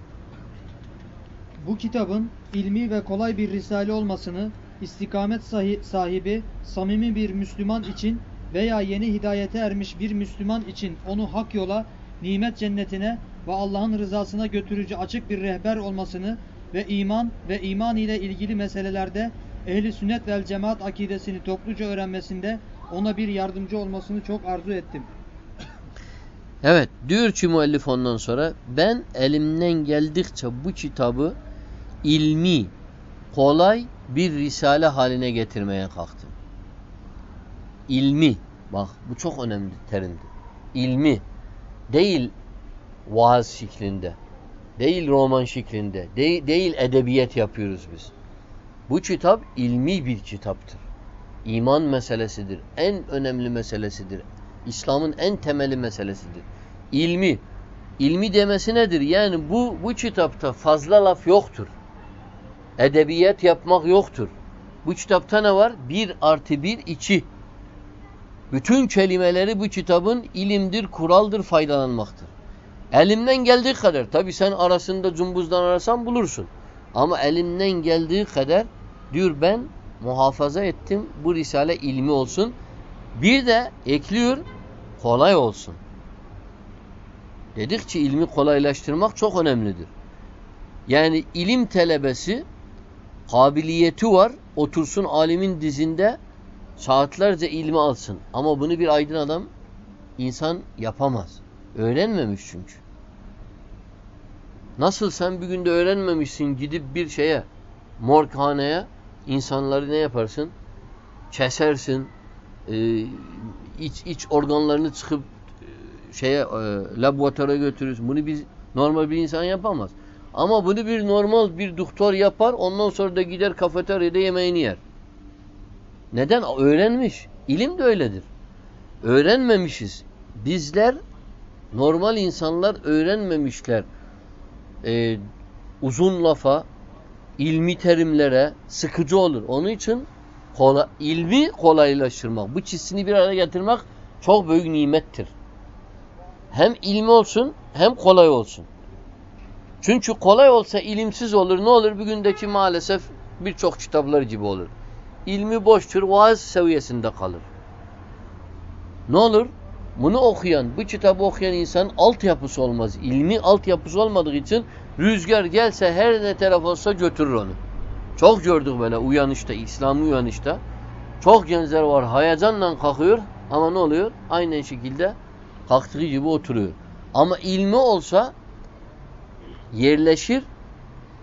Bu kitabın ilmi ve kolay bir risale olmasını istikamet sahibi, samimi bir Müslüman için veya yeni hidayete ermiş bir Müslüman için onu hak yola, nimet cennetine ve Allah'ın rızasına götürücü açık bir rehber olmasını ve iman ve iman ile ilgili meselelerde ehli sünnet vel cemaat akidesini topluca öğrenmesinde ona bir yardımcı olmasını çok arzu ettim. Evet diyor ki müellif ondan sonra ben elimden geldikçe bu kitabı ilmi, kolay bir risale haline getirmeye kalktım. İlmi, bak bu çok önemli terimdir. İlmi, değil vaaz şeklinde, değil roman şeklinde, değil, değil edebiyet yapıyoruz biz. Bu kitap ilmi bir kitaptır. İman meselesidir. En önemli meselesidir. İslam'ın en temeli meselesidir. İlmi. İlmi demesi nedir? Yani bu bu kitapta fazla laf yoktur. Edebiyat yapmak yoktur. Bu kitapta ne var? Bir artı bir iki. Bütün kelimeleri bu kitabın ilimdir, kuraldır, faydalanmaktır. Elimden geldiği kadar. Tabi sen arasında cumbuzdan arasan bulursun. Ama elimden geldiği kadar diyor ben muhafaza ettim. Bu risale ilmi olsun. Bir de ekliyor kolay olsun. Dedikçe ilmi kolaylaştırmak çok önemlidir. Yani ilim telebesi kabiliyeti var. Otursun alimin dizinde saatlerce ilmi alsın. Ama bunu bir aydın adam insan yapamaz. Öğrenmemiş çünkü. Nasıl sen bir günde öğrenmemişsin gidip bir şeye morghaneye insanları ne yaparsın? Kesersin. E, iç, iç organlarını çıkıp e, şeye e, laboratuvara götürürsün. Bunu biz normal bir insan yapamaz. Ama bunu bir normal bir doktor yapar. Ondan sonra da gider kafeteryada yemeğini yer. Neden? Öğrenmiş. İlim de öyledir. Öğrenmemişiz. Bizler normal insanlar öğrenmemişler. Ee, uzun lafa, ilmi terimlere sıkıcı olur. Onun için kolay, ilmi kolaylaştırmak, bu çizsini bir araya getirmek çok büyük nimettir. Hem ilmi olsun hem kolay olsun. Çünkü kolay olsa ilimsiz olur. Ne olur? Bir gündeki maalesef birçok kitaplar gibi olur. İlmi boştur, vaaz seviyesinde kalır. Ne olur? Bunu okuyan, bu kitabı okuyan insan altyapısı olmaz. İlmi altyapısı olmadığı için rüzgar gelse her ne taraf olsa götürür onu. Çok gördük böyle uyanışta, İslami uyanışta. Çok gençler var hayacanla kalkıyor ama ne oluyor? Aynen şekilde kalktığı gibi oturuyor. Ama ilmi olsa yerleşir,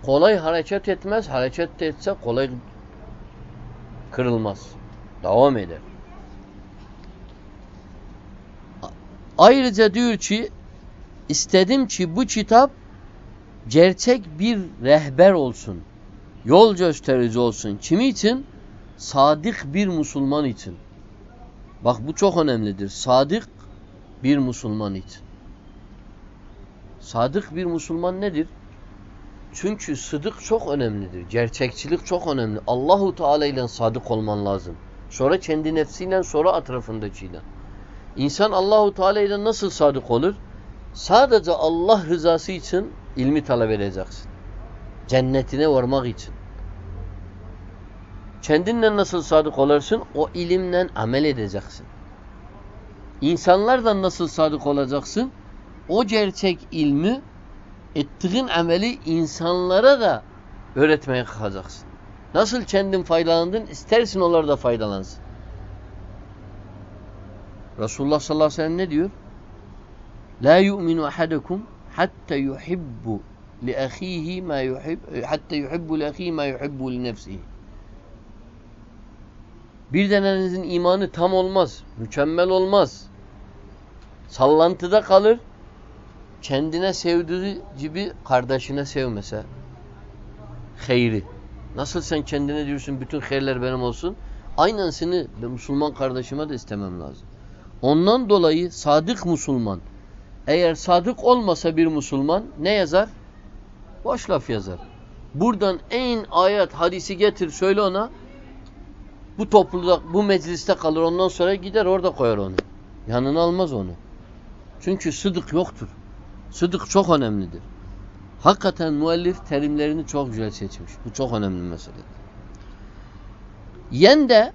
kolay hareket etmez. Hareket etse kolay kırılmaz. Devam eder. Ayrıca diyor ki istedim ki bu kitap gerçek bir rehber olsun. Yol gösterici olsun. Kimi için? Sadık bir Müslüman için. Bak bu çok önemlidir. Sadık bir Müslüman için. Sadık bir Müslüman nedir? Çünkü sıdık çok önemlidir. Gerçekçilik çok önemli. Allahu Teala ile sadık olman lazım. Sonra kendi nefsiyle, sonra etrafındakiyle. İnsan Allahu Teala ile nasıl sadık olur? Sadece Allah rızası için ilmi talep edeceksin. Cennetine varmak için. Kendinle nasıl sadık olursun? O ilimle amel edeceksin. İnsanlardan nasıl sadık olacaksın? O gerçek ilmi ettiğin ameli insanlara da öğretmeye kalkacaksın. Nasıl kendin faydalandın, istersin onlar da faydalansın. Resulullah sallallahu aleyhi ve sellem ne diyor? La yu'minu ahadukum hatta yuhibbu li ahihi ma yuhib hatta yuhibbu li ahihi ma yuhibbu li nefsihi. Bir denenizin imanı tam olmaz, mükemmel olmaz. Sallantıda kalır. Kendine sevdiği gibi kardeşine sevmese hayri. Nasıl sen kendine diyorsun bütün hayırlar benim olsun? Aynen seni Müslüman kardeşime de istemem lazım. Ondan dolayı sadık Müslüman eğer sadık olmasa bir Müslüman ne yazar? Boş laf yazar. Buradan en ayet hadisi getir söyle ona bu topluluğa bu mecliste kalır ondan sonra gider orada koyar onu. Yanına almaz onu. Çünkü sıdık yoktur. Sıdık çok önemlidir. Hakikaten müellif terimlerini çok güzel seçmiş. Bu çok önemli mesele. Yen de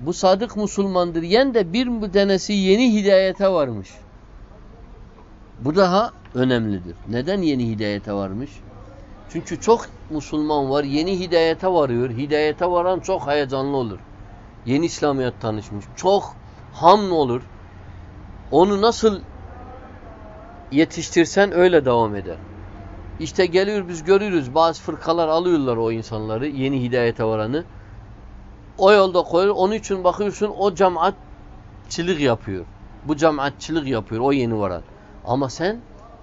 bu sadık Müslümandır. Yen de bir denesi yeni hidayete varmış. Bu daha önemlidir. Neden yeni hidayete varmış? Çünkü çok Müslüman var. Yeni hidayete varıyor. Hidayete varan çok heyecanlı olur. Yeni İslamiyet tanışmış. Çok hamd olur. Onu nasıl yetiştirsen öyle devam eder. İşte geliyor biz görüyoruz bazı fırkalar alıyorlar o insanları yeni hidayete varanı. O yolda koyuyor. Onun için bakıyorsun o cemaatçilik yapıyor. Bu cemaatçilik yapıyor o yeni varan. Ama sen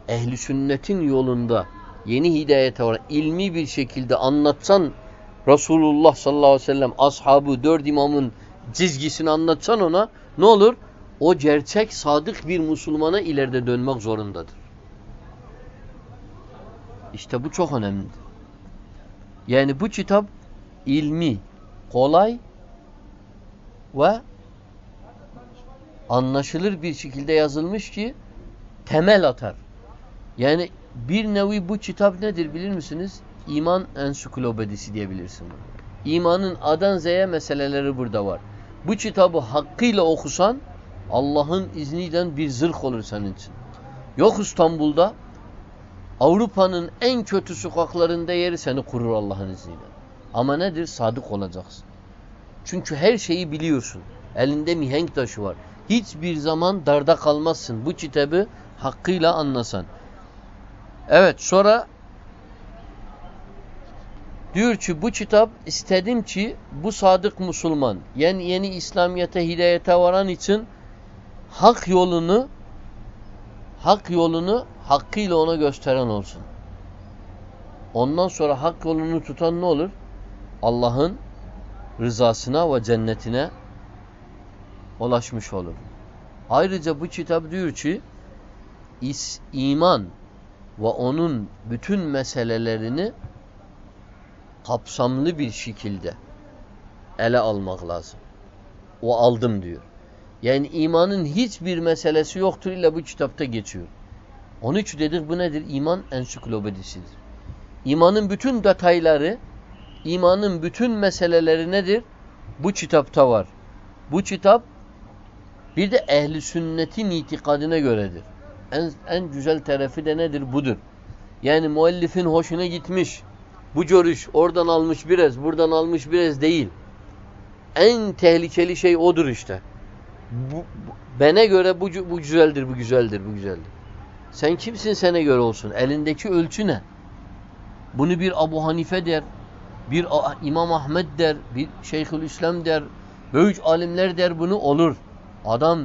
ehli sünnetin yolunda yeni hidayete varan ilmi bir şekilde anlatsan Resulullah sallallahu aleyhi ve sellem ashabı dört imamın çizgisini anlatsan ona ne olur? O gerçek sadık bir Müslümana ileride dönmek zorundadır. İşte bu çok önemlidir. Yani bu kitap ilmi, kolay ve anlaşılır bir şekilde yazılmış ki temel atar. Yani bir nevi bu kitap nedir bilir misiniz? İman ensiklopedisi diyebilirsin. İmanın A'dan Z'ye meseleleri burada var. Bu kitabı hakkıyla okusan Allah'ın izniyle bir zırh olur senin için. Yok İstanbul'da Avrupa'nın en kötü sokaklarında yeri seni kurur Allah'ın izniyle. Ama nedir? Sadık olacaksın. Çünkü her şeyi biliyorsun. Elinde mihenk taşı var. Hiçbir zaman darda kalmazsın. Bu kitabı hakkıyla anlasan. Evet sonra diyor ki bu kitap istedim ki bu sadık Müslüman yani yeni İslamiyet'e hidayete varan için hak yolunu hak yolunu hakkıyla ona gösteren olsun. Ondan sonra hak yolunu tutan ne olur? Allah'ın rızasına ve cennetine ulaşmış olur. Ayrıca bu kitap diyor ki iman ve onun bütün meselelerini kapsamlı bir şekilde ele almak lazım. O aldım diyor. Yani imanın hiçbir meselesi yoktur illa bu kitapta geçiyor. Onun için dedik bu nedir? İman ensiklopedisidir. İmanın bütün detayları, imanın bütün meseleleri nedir? Bu kitapta var. Bu kitap bir de ehli sünnetin itikadına göredir. En, en güzel tarafı da nedir? Budur. Yani muallifin hoşuna gitmiş. Bu görüş oradan almış biraz, buradan almış biraz değil. En tehlikeli şey odur işte. Bu, bana göre bu, bu güzeldir, bu güzeldir, bu güzeldir. Sen kimsin sana göre olsun? Elindeki ölçü ne? Bunu bir Abu Hanife der, bir İmam Ahmed der, bir Şeyhülislam der, büyük alimler der bunu olur. Adam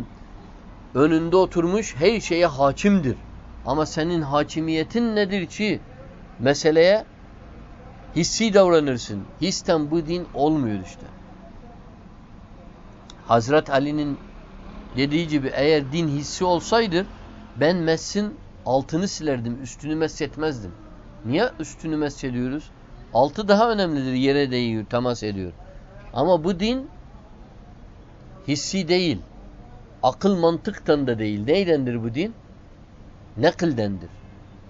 önünde oturmuş her şeye hakimdir. Ama senin hakimiyetin nedir ki meseleye hissi davranırsın. Histen bu din olmuyor işte. Hazret Ali'nin dediği gibi eğer din hissi olsaydı ben messin altını silerdim, üstünü messetmezdim. Niye üstünü meshediyoruz? Altı daha önemlidir, yere değiyor, temas ediyor. Ama bu din hissi değil. Akıl mantıktan da değil. Neydendir bu din? Nakildendir.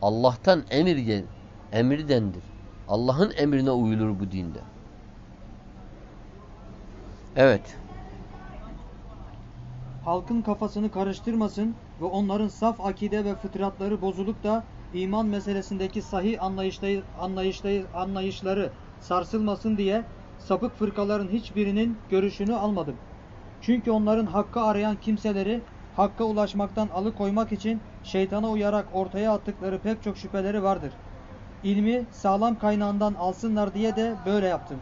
Allah'tan emir emirdendir. Allah'ın emrine uyulur bu dinde. Evet. Halkın kafasını karıştırmasın ve onların saf akide ve fıtratları bozulup da iman meselesindeki sahih anlayışları, anlayışları, anlayışları sarsılmasın diye sapık fırkaların hiçbirinin görüşünü almadım. Çünkü onların hakkı arayan kimseleri hakka ulaşmaktan alıkoymak için şeytana uyarak ortaya attıkları pek çok şüpheleri vardır. İlmi sağlam kaynağından alsınlar diye de böyle yaptım.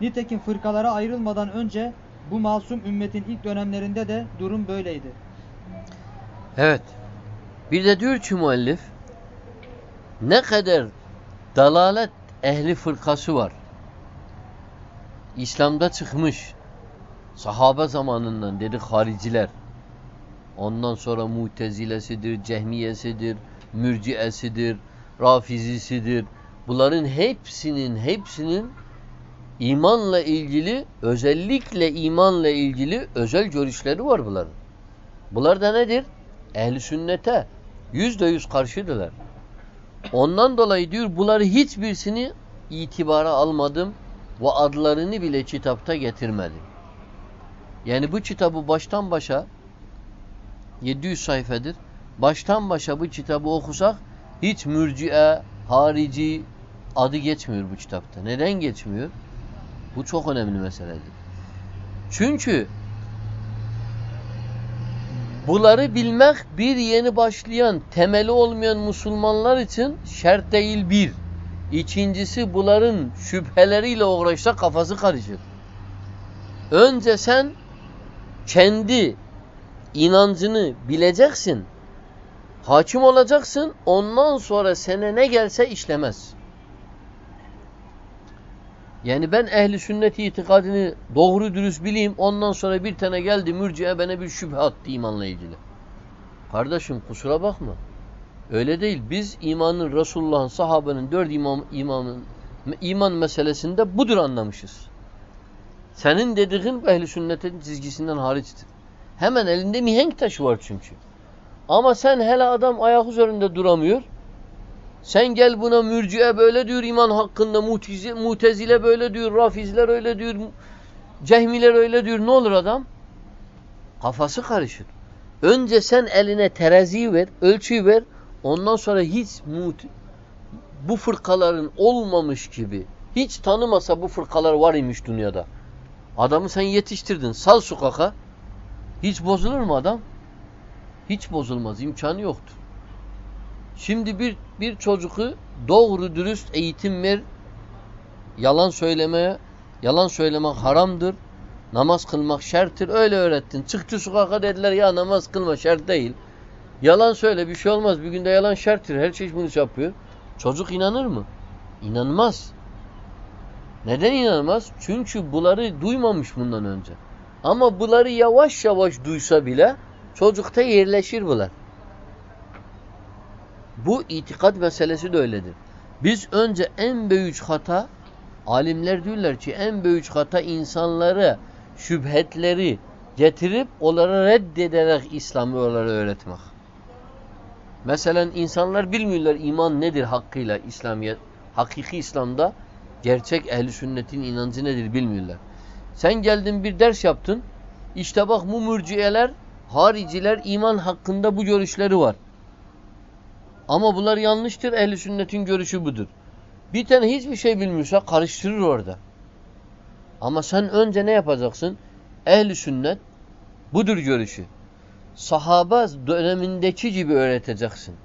Nitekim fırkalara ayrılmadan önce bu masum ümmetin ilk dönemlerinde de durum böyleydi. Evet. Bir de diyor ki müellif ne kadar dalalet ehli fırkası var. İslam'da çıkmış. Sahabe zamanından dedik hariciler. Ondan sonra mutezilesidir, cehmiyesidir, mürciesidir, rafizisidir. Bunların hepsinin hepsinin imanla ilgili özellikle imanla ilgili özel görüşleri var bunların. Bunlar da nedir? Ehli sünnete yüzde yüz karşıdırlar. Ondan dolayı diyor bunları hiçbirisini itibara almadım ve adlarını bile kitapta getirmedim. Yani bu kitabı baştan başa 700 sayfadır. Baştan başa bu kitabı okusak hiç mürciye, harici adı geçmiyor bu kitapta. Neden geçmiyor? Bu çok önemli meseledir. Çünkü bunları bilmek bir yeni başlayan, temeli olmayan Müslümanlar için şart değil bir. İkincisi bunların şüpheleriyle uğraşsa kafası karışır. Önce sen kendi inancını bileceksin. Hakim olacaksın. Ondan sonra sene ne gelse işlemez. Yani ben ehli sünnet itikadını doğru dürüst bileyim. Ondan sonra bir tane geldi mürciye bana bir şüphe attı imanla ilgili. Kardeşim kusura bakma. Öyle değil. Biz imanın Resulullah'ın sahabenin dört imam, imamın iman meselesinde budur anlamışız. Senin dediğin ehli sünnetin çizgisinden hariçtir. Hemen elinde mihenk taşı var çünkü. Ama sen hele adam ayak üzerinde duramıyor. Sen gel buna mürciye böyle diyor iman hakkında, mutezi, mutezile böyle diyor, rafizler öyle diyor, cehmiler öyle diyor. Ne olur adam? Kafası karışır. Önce sen eline teraziyi ver, ölçüyü ver. Ondan sonra hiç mut bu fırkaların olmamış gibi hiç tanımasa bu fırkalar var imiş dünyada. Adamı sen yetiştirdin. Sal sokaka. Hiç bozulur mu adam? Hiç bozulmaz. imkanı yoktur. Şimdi bir bir çocuğu doğru dürüst eğitim ver. Yalan söylemeye, yalan söylemek haramdır. Namaz kılmak şerttir. Öyle öğrettin. Çıktı sokaka dediler ya namaz kılma şert değil. Yalan söyle bir şey olmaz. Bir günde yalan şerttir. Her şey bunu yapıyor. Çocuk inanır mı? İnanmaz. Neden inanmaz? Çünkü bunları duymamış bundan önce. Ama bunları yavaş yavaş duysa bile çocukta yerleşir bunlar. Bu itikat meselesi de öyledir. Biz önce en büyük hata alimler diyorlar ki en büyük hata insanları şüphetleri getirip onları reddederek İslam'ı onlara öğretmek. Mesela insanlar bilmiyorlar iman nedir hakkıyla İslamiyet. Hakiki İslam'da gerçek ehli sünnetin inancı nedir bilmiyorlar. Sen geldin bir ders yaptın. İşte bak bu mürciyeler, hariciler iman hakkında bu görüşleri var. Ama bunlar yanlıştır. Ehli sünnetin görüşü budur. Bir tane hiçbir şey bilmiyorsa karıştırır orada. Ama sen önce ne yapacaksın? Ehli sünnet budur görüşü. Sahaba dönemindeki gibi öğreteceksin.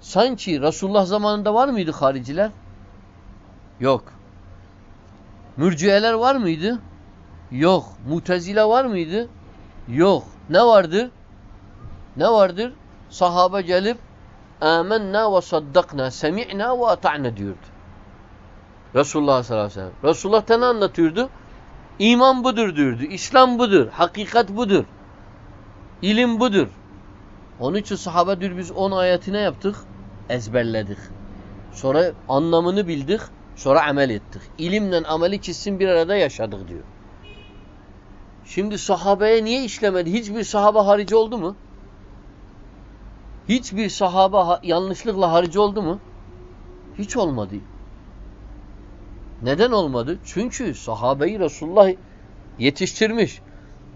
Sanki Resulullah zamanında var mıydı hariciler? Yok. Mürciyeler var mıydı? Yok. Mutezile var mıydı? Yok. Ne vardır? Ne vardır? Sahaba gelip amenna ve saddakna semi'na ve ata'na diyordu. Resulullah sallallahu aleyhi ve sellem. Resulullah ne anlatıyordu? İman budur diyordu. İslam budur. Hakikat budur. İlim budur. Onun için sahabe diyor biz 10 ayetine yaptık? Ezberledik. Sonra anlamını bildik. Sonra amel ettik. İlimle ameli kesin bir arada yaşadık diyor. Şimdi sahabeye niye işlemedi? Hiçbir sahaba harici oldu mu? Hiçbir sahaba yanlışlıkla harici oldu mu? Hiç olmadı. Neden olmadı? Çünkü sahabeyi Resulullah yetiştirmiş.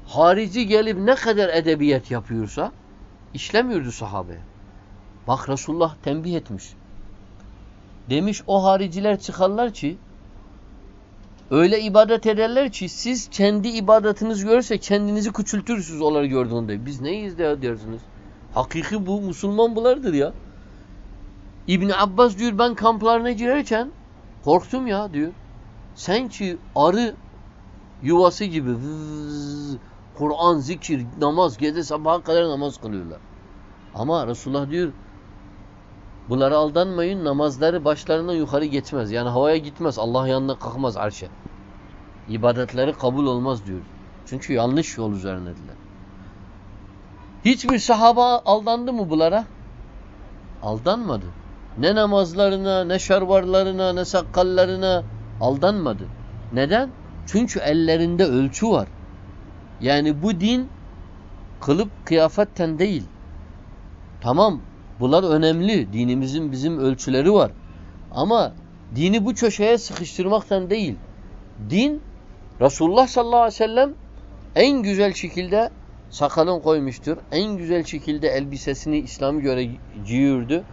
Harici gelip ne kadar edebiyat yapıyorsa işlemiyordu sahabe. Bak Resulullah tembih etmiş. Demiş o hariciler çıkarlar ki öyle ibadet ederler ki siz kendi ibadetiniz görürse kendinizi küçültürsünüz onları gördüğünde. Biz neyiz de diyorsunuz? Hakiki bu Müslüman bulardır ya. İbn Abbas diyor ben kamplarına girerken korktum ya diyor. Sen ki arı yuvası gibi Kur'an, zikir, namaz, gece sabaha kadar namaz kılıyorlar. Ama Resulullah diyor bunlara aldanmayın namazları başlarından yukarı geçmez. Yani havaya gitmez. Allah yanına kalkmaz arşe. İbadetleri kabul olmaz diyor. Çünkü yanlış yol üzerindedirler. Hiçbir sahaba aldandı mı bunlara? Aldanmadı. Ne namazlarına, ne şervarlarına, ne sakallarına aldanmadı. Neden? Çünkü ellerinde ölçü var. Yani bu din kılıp kıyafetten değil. Tamam bunlar önemli. Dinimizin bizim ölçüleri var. Ama dini bu köşeye sıkıştırmaktan değil. Din Resulullah sallallahu aleyhi ve sellem en güzel şekilde sakalın koymuştur. En güzel şekilde elbisesini İslam'a göre giyiyordu.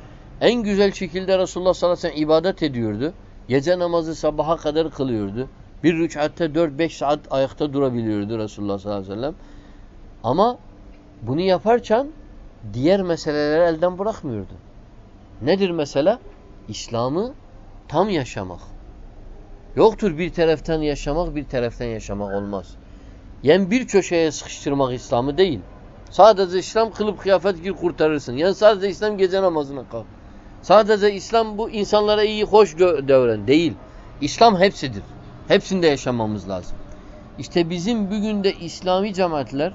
En güzel şekilde Resulullah sallallahu aleyhi ve sellem ibadet ediyordu. Gece namazı sabaha kadar kılıyordu. Bir rükatte 4-5 saat ayakta durabiliyordu Resulullah sallallahu aleyhi ve sellem. Ama bunu yaparken diğer meseleleri elden bırakmıyordu. Nedir mesele? İslam'ı tam yaşamak. Yoktur bir taraftan yaşamak, bir taraftan yaşamak olmaz. Yani bir köşeye sıkıştırmak İslam'ı değil. Sadece İslam kılıp kıyafet gir kurtarırsın. Yani sadece İslam gece namazına kalk. Sadece İslam bu insanlara iyi, hoş davran. Değil. İslam hepsidir. Hepsinde yaşamamız lazım. İşte bizim bugün de İslami cemaatler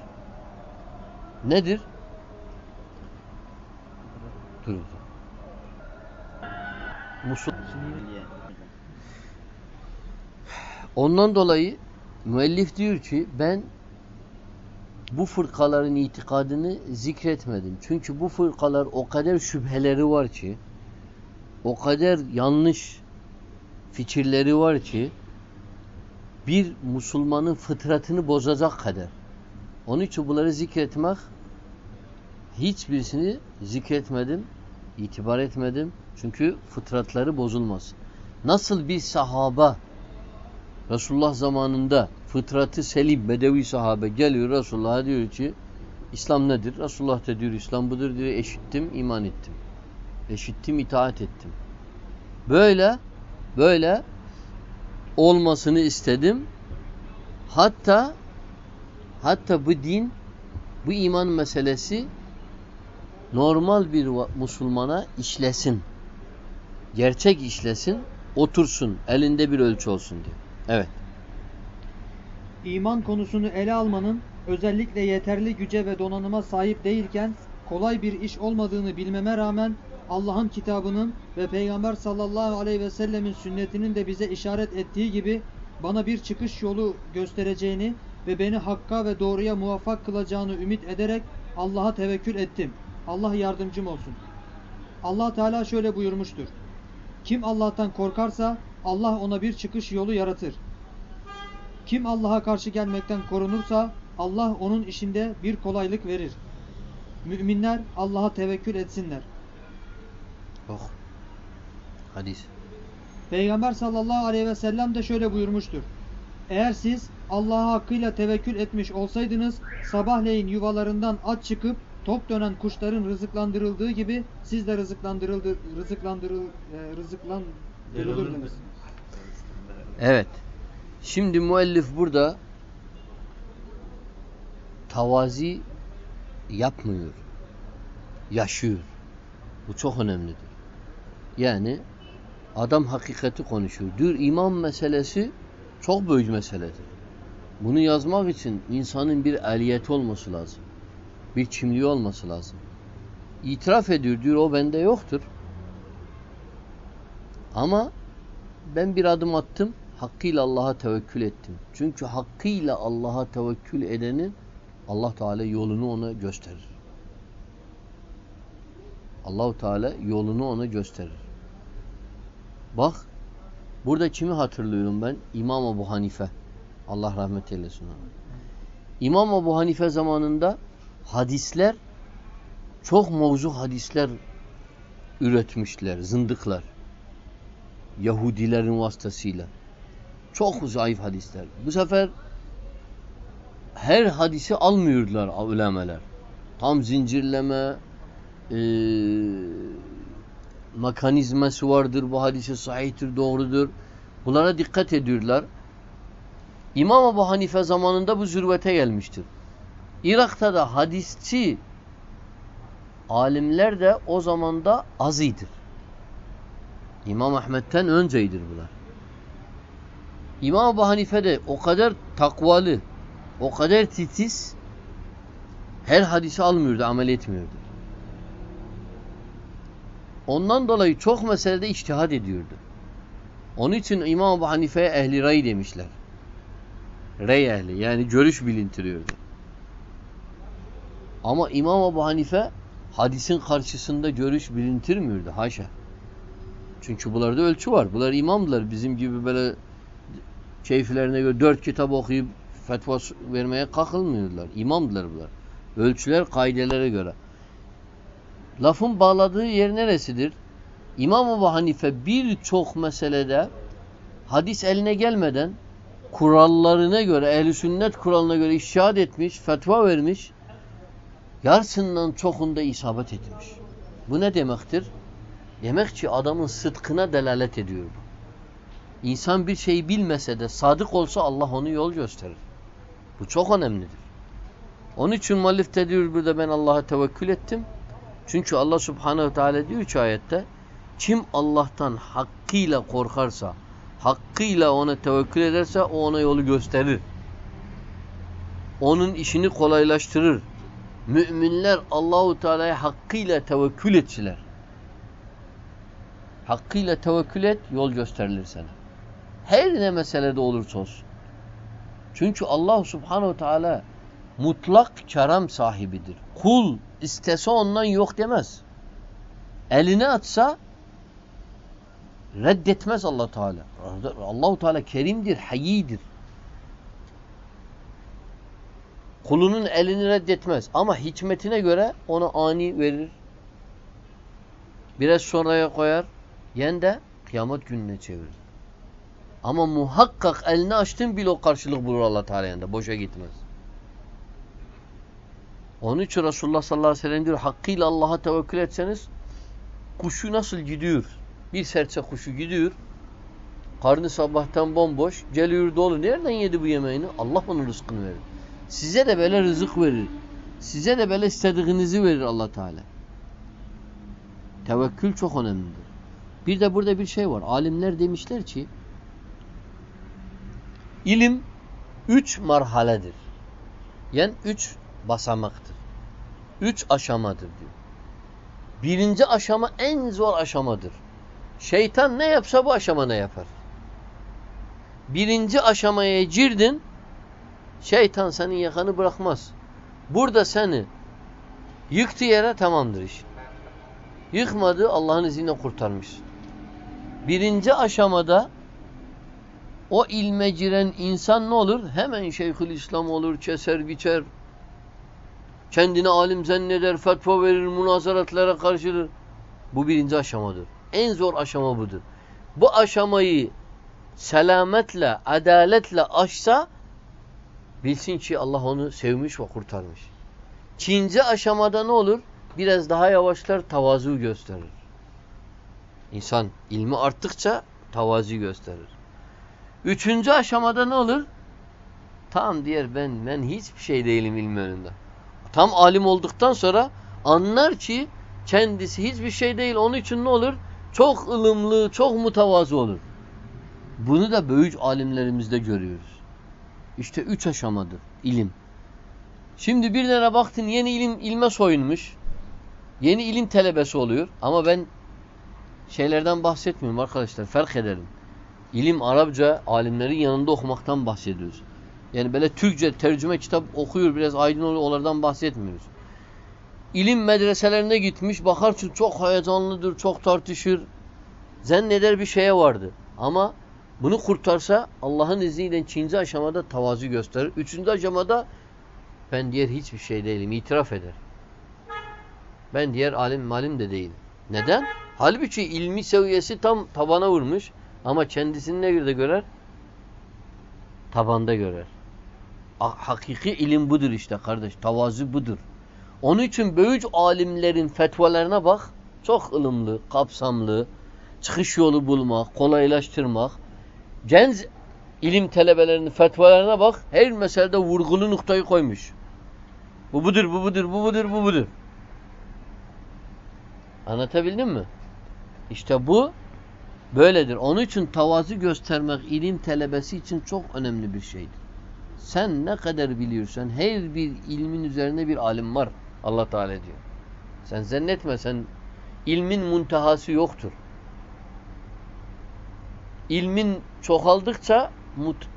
nedir? Dur. Musul. Ondan dolayı müellif diyor ki ben bu fırkaların itikadını zikretmedim. Çünkü bu fırkalar o kadar şüpheleri var ki o kadar yanlış fikirleri var ki bir Müslümanın fıtratını bozacak kadar. Onun için bunları zikretmek hiçbirisini zikretmedim, itibar etmedim. Çünkü fıtratları bozulmaz. Nasıl bir sahaba Resulullah zamanında fıtratı selim bedevi sahabe geliyor Resulullah'a diyor ki İslam nedir? Resulullah da diyor İslam budur diyor. Eşittim, iman ettim. Eşittim, itaat ettim. Böyle böyle olmasını istedim. Hatta hatta bu din bu iman meselesi normal bir Müslümana işlesin. Gerçek işlesin, otursun, elinde bir ölçü olsun diyor. Evet. İman konusunu ele almanın özellikle yeterli güce ve donanıma sahip değilken kolay bir iş olmadığını bilmeme rağmen Allah'ın kitabının ve Peygamber sallallahu aleyhi ve sellemin sünnetinin de bize işaret ettiği gibi bana bir çıkış yolu göstereceğini ve beni hakka ve doğruya muvaffak kılacağını ümit ederek Allah'a tevekkül ettim. Allah yardımcım olsun. Allah Teala şöyle buyurmuştur. Kim Allah'tan korkarsa Allah ona bir çıkış yolu yaratır. Kim Allah'a karşı gelmekten korunursa Allah onun işinde bir kolaylık verir. Müminler Allah'a tevekkül etsinler. Oh. Hadis. Peygamber sallallahu aleyhi ve sellem de şöyle buyurmuştur. Eğer siz Allah'a hakkıyla tevekkül etmiş olsaydınız sabahleyin yuvalarından aç çıkıp top dönen kuşların rızıklandırıldığı gibi siz de rızıklandırıldı rızıklandırıl e, rızıklandırılırdınız. Evet. Şimdi müellif burada tavazi yapmıyor. Yaşıyor. Bu çok önemlidir. Yani adam hakikati konuşuyor. Diyor iman meselesi çok büyük meseledir. Bunu yazmak için insanın bir eliyeti olması lazım. Bir kimliği olması lazım. İtiraf ediyor diyor o bende yoktur. Ama ben bir adım attım hakkıyla Allah'a tevekkül ettim. Çünkü hakkıyla Allah'a tevekkül edenin Allah Teala yolunu ona gösterir. Allahu Teala yolunu ona gösterir. Bak burada kimi hatırlıyorum ben? İmam Ebu Hanife. Allah rahmet eylesin ona. İmam Ebu Hanife zamanında hadisler çok mevzu hadisler üretmişler, zındıklar. Yahudilerin vasıtasıyla. Çok zayıf hadisler. Bu sefer her hadisi almıyorlar ulemeler. Tam zincirleme e, mekanizması vardır. Bu hadisi sahihtir, doğrudur. Bunlara dikkat ediyorlar. İmam Ebu Hanife zamanında bu zürvete gelmiştir. Irak'ta da hadisçi alimler de o zamanda azıdır. İmam Ahmet'ten önceydir bunlar. İmam Ebu Hanife de o kadar takvalı, o kadar titiz her hadisi almıyordu, amel etmiyordu. Ondan dolayı çok meselede içtihad ediyordu. Onun için İmam Ebu Hanife'ye ehli ray demişler. Rey ehli yani görüş bilintiriyordu. Ama İmam Ebu Hanife hadisin karşısında görüş bilintirmiyordu. Haşa. Çünkü bunlarda ölçü var. Bunlar imamdılar. Bizim gibi böyle keyiflerine göre dört kitap okuyup fetva vermeye kalkılmıyorlar. İmamdılar bunlar. Ölçüler kaidelere göre. Lafın bağladığı yer neresidir? İmam Ebu Hanife birçok meselede hadis eline gelmeden kurallarına göre, ehli sünnet kuralına göre iştihad etmiş, fetva vermiş. Yarısından çokunda isabet etmiş. Bu ne demektir? Demek ki adamın sıdkına delalet ediyor bu. İnsan bir şeyi bilmese de sadık olsa Allah onu yol gösterir. Bu çok önemlidir. Onun için muallif de diyor burada ben Allah'a tevekkül ettim. Çünkü Allah subhanehu teala diyor ki ayette kim Allah'tan hakkıyla korkarsa, hakkıyla ona tevekkül ederse o ona yolu gösterir. Onun işini kolaylaştırır. Müminler Allahu Teala'ya hakkıyla tevekkül etsinler. Hakkıyla tevekkül et, yol gösterilir sana. Her ne meselede olursa olsun. Çünkü Allah Subhanahu Teala mutlak kerem sahibidir. Kul istese ondan yok demez. Eline atsa reddetmez Allah Teala. Allahu Teala kerimdir, hayyidir. Kulunun elini reddetmez ama hikmetine göre ona ani verir. Biraz sonraya koyar. Yen de kıyamet gününe çevirir. Ama muhakkak elini açtın bile o karşılık bulur Allah Teala yanında. Boşa gitmez. Onun için Resulullah sallallahu aleyhi ve sellem diyor hakkıyla Allah'a tevekkül etseniz kuşu nasıl gidiyor? Bir serçe kuşu gidiyor. Karnı sabahtan bomboş. Geliyor dolu. Nereden yedi bu yemeğini? Allah onun rızkını verir. Size de böyle rızık verir. Size de böyle istediğinizi verir Allah Teala. Tevekkül çok önemlidir. Bir de burada bir şey var. Alimler demişler ki ilim üç marhaledir. Yani üç basamaktır. Üç aşamadır diyor. Birinci aşama en zor aşamadır. Şeytan ne yapsa bu aşama ne yapar. Birinci aşamaya girdin şeytan senin yakanı bırakmaz. Burada seni yıktı yere tamamdır iş. Yıkmadı Allah'ın izniyle kurtarmış. Birinci aşamada o ilme giren insan ne olur? Hemen Şeyhül İslam olur, keser biçer. Kendini alim zanneder, fetva verir, münazaratlara karşıdır. Bu birinci aşamadır. En zor aşama budur. Bu aşamayı selametle, adaletle aşsa bilsin ki Allah onu sevmiş ve kurtarmış. İkinci aşamada ne olur? Biraz daha yavaşlar, tavazu gösterir. İnsan ilmi arttıkça tavazu gösterir. Üçüncü aşamada ne olur? Tam diğer ben ben hiçbir şey değilim ilmi önünde. Tam alim olduktan sonra anlar ki kendisi hiçbir şey değil. Onun için ne olur? Çok ılımlı, çok mutavazı olur. Bunu da büyük alimlerimizde görüyoruz. İşte üç aşamadır ilim. Şimdi bir tane baktın yeni ilim ilme soyunmuş. Yeni ilim telebesi oluyor. Ama ben şeylerden bahsetmiyorum arkadaşlar. Fark edelim. İlim Arapça alimlerin yanında okumaktan bahsediyoruz. Yani böyle Türkçe tercüme kitap okuyor biraz aydın oluyor onlardan bahsetmiyoruz. İlim medreselerine gitmiş bakarsın çok heyecanlıdır, çok tartışır. Zanneder bir şeye vardı. Ama bunu kurtarsa Allah'ın izniyle ikinci aşamada tavazu gösterir. Üçüncü aşamada ben diğer hiçbir şey değilim itiraf eder. Ben diğer alim malim de değilim. Neden? Halbuki ilmi seviyesi tam tabana vurmuş. Ama kendisini ne de görer? Tabanda görer. Hakiki ilim budur işte kardeş. Tavazu budur. Onun için büyük alimlerin fetvalarına bak. Çok ılımlı, kapsamlı, çıkış yolu bulmak, kolaylaştırmak. Genç ilim talebelerinin fetvalarına bak. Her meselede vurgulu noktayı koymuş. Bu budur, bu budur, bu budur, bu budur. Anlatabildim mi? İşte bu böyledir. Onun için tavazu göstermek ilim talebesi için çok önemli bir şeydir. Sen ne kadar biliyorsan her bir ilmin üzerine bir alim var. Allah Teala diyor. Sen zannetme sen ilmin muntahası yoktur. İlmin çoğaldıkça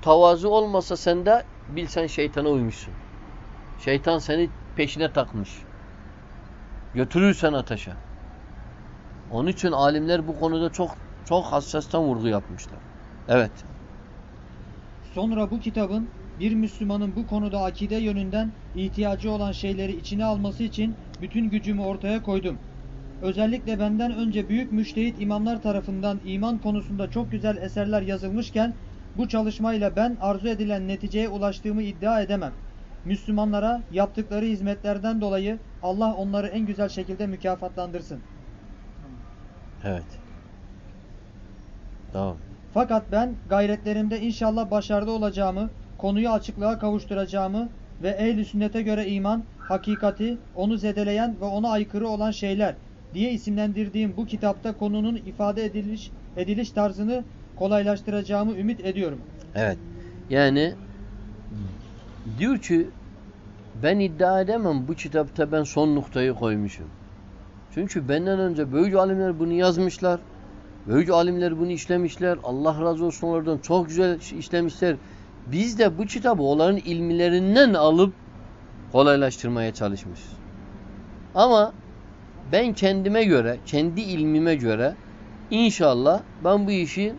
tavazu olmasa sende bilsen şeytana uymuşsun. Şeytan seni peşine takmış. Götürürsen ateşe. Onun için alimler bu konuda çok çok hassastan vurgu yapmışlar. Evet. Sonra bu kitabın bir Müslümanın bu konuda akide yönünden ihtiyacı olan şeyleri içine alması için bütün gücümü ortaya koydum. Özellikle benden önce büyük müştehit imamlar tarafından iman konusunda çok güzel eserler yazılmışken bu çalışmayla ben arzu edilen neticeye ulaştığımı iddia edemem. Müslümanlara yaptıkları hizmetlerden dolayı Allah onları en güzel şekilde mükafatlandırsın. Evet. Tamam. Fakat ben gayretlerimde inşallah başarılı olacağımı, konuyu açıklığa kavuşturacağımı ve ehl-i sünnete göre iman, hakikati, onu zedeleyen ve ona aykırı olan şeyler diye isimlendirdiğim bu kitapta konunun ifade ediliş, ediliş tarzını kolaylaştıracağımı ümit ediyorum. Evet. Yani diyor ki ben iddia edemem bu kitapta ben son noktayı koymuşum. Çünkü benden önce büyük alimler bunu yazmışlar. Büyük alimler bunu işlemişler. Allah razı olsun onlardan çok güzel işlemişler. Biz de bu kitabı onların ilmilerinden alıp kolaylaştırmaya çalışmışız. Ama ben kendime göre, kendi ilmime göre İnşallah ben bu işi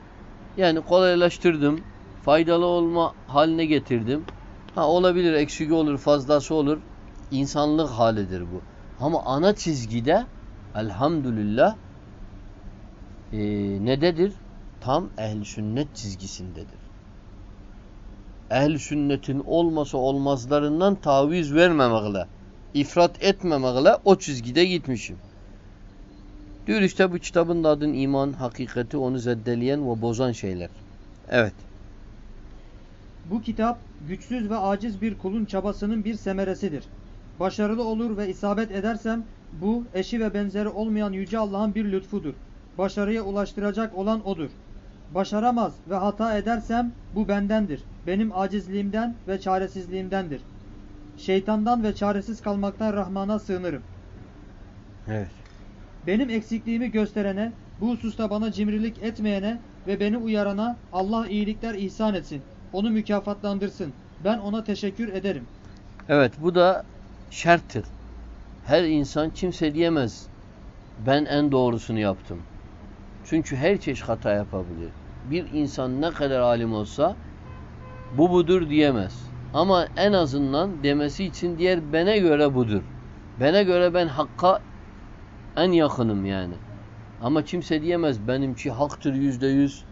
yani kolaylaştırdım. Faydalı olma haline getirdim. Ha olabilir, eksik olur, fazlası olur. İnsanlık halidir bu. Ama ana çizgide elhamdülillah e, nededir? Tam ehl sünnet çizgisindedir. Ehl sünnetin olmasa olmazlarından taviz vermemekle, ifrat etmemekle o çizgide gitmişim. Diyor işte bu kitabın da adın iman, hakikati, onu zeddeleyen ve bozan şeyler. Evet. Bu kitap güçsüz ve aciz bir kulun çabasının bir semeresidir. Başarılı olur ve isabet edersem bu eşi ve benzeri olmayan yüce Allah'ın bir lütfudur. Başarıya ulaştıracak olan odur. Başaramaz ve hata edersem bu bendendir. Benim acizliğimden ve çaresizliğimdendir. Şeytandan ve çaresiz kalmaktan Rahman'a sığınırım. Evet. Benim eksikliğimi gösterene, bu hususta bana cimrilik etmeyene ve beni uyarana Allah iyilikler ihsan etsin. Onu mükafatlandırsın. Ben ona teşekkür ederim. Evet bu da şarttır. Her insan kimse diyemez ben en doğrusunu yaptım. Çünkü her çeşit hata yapabilir. Bir insan ne kadar alim olsa bu budur diyemez. Ama en azından demesi için diğer bana göre budur. Bana göre ben hakka en yakınım yani. Ama kimse diyemez benimki haktır yüzde yüz.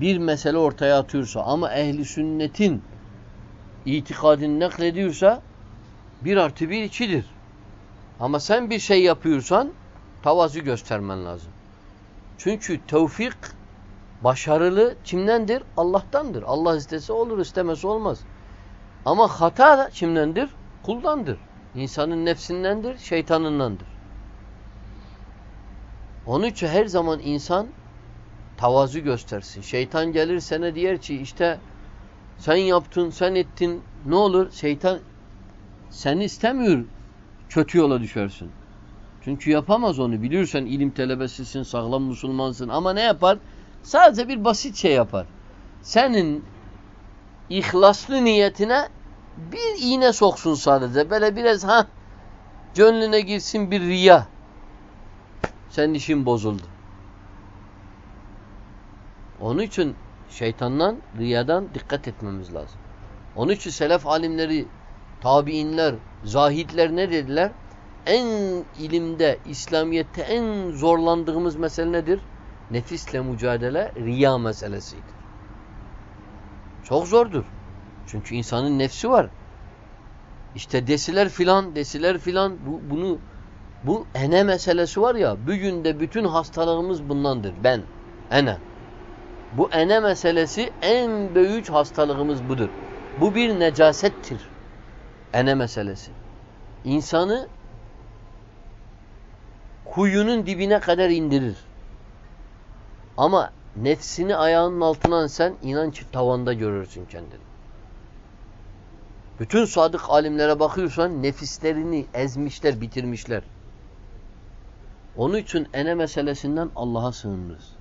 Bir mesele ortaya atıyorsa ama ehli sünnetin itikadını naklediyorsa bir artı bir ikidir. Ama sen bir şey yapıyorsan tavazu göstermen lazım. Çünkü tevfik başarılı kimdendir? Allah'tandır. Allah istese olur, istemesi olmaz. Ama hata kimdendir? Kuldandır. İnsanın nefsindendir, şeytanındandır. Onun için her zaman insan tavazu göstersin. Şeytan gelir sana diyer ki işte sen yaptın, sen ettin. Ne olur? Şeytan seni istemiyor kötü yola düşersin. Çünkü yapamaz onu. Biliyorsan ilim telebesisin, sağlam Müslümansın ama ne yapar? Sadece bir basit şey yapar. Senin ihlaslı niyetine bir iğne soksun sadece. Böyle biraz ha gönlüne girsin bir riya. Senin işin bozuldu. Onun için şeytandan, riyadan dikkat etmemiz lazım. Onun için selef alimleri, tabiinler, zahitler ne dediler? En ilimde, İslamiyet'te en zorlandığımız mesele nedir? Nefisle mücadele riya meselesidir. Çok zordur. Çünkü insanın nefsi var. İşte desiler filan, desiler filan bu, bunu bu ene meselesi var ya bugün de bütün hastalığımız bundandır. Ben, ene. Bu ene meselesi en büyük hastalığımız budur. Bu bir necasettir. Ene meselesi. İnsanı kuyunun dibine kadar indirir. Ama nefsini ayağının altına sen inan ki tavanda görürsün kendini. Bütün sadık alimlere bakıyorsan nefislerini ezmişler, bitirmişler. Onun için ene meselesinden Allah'a sığınırız.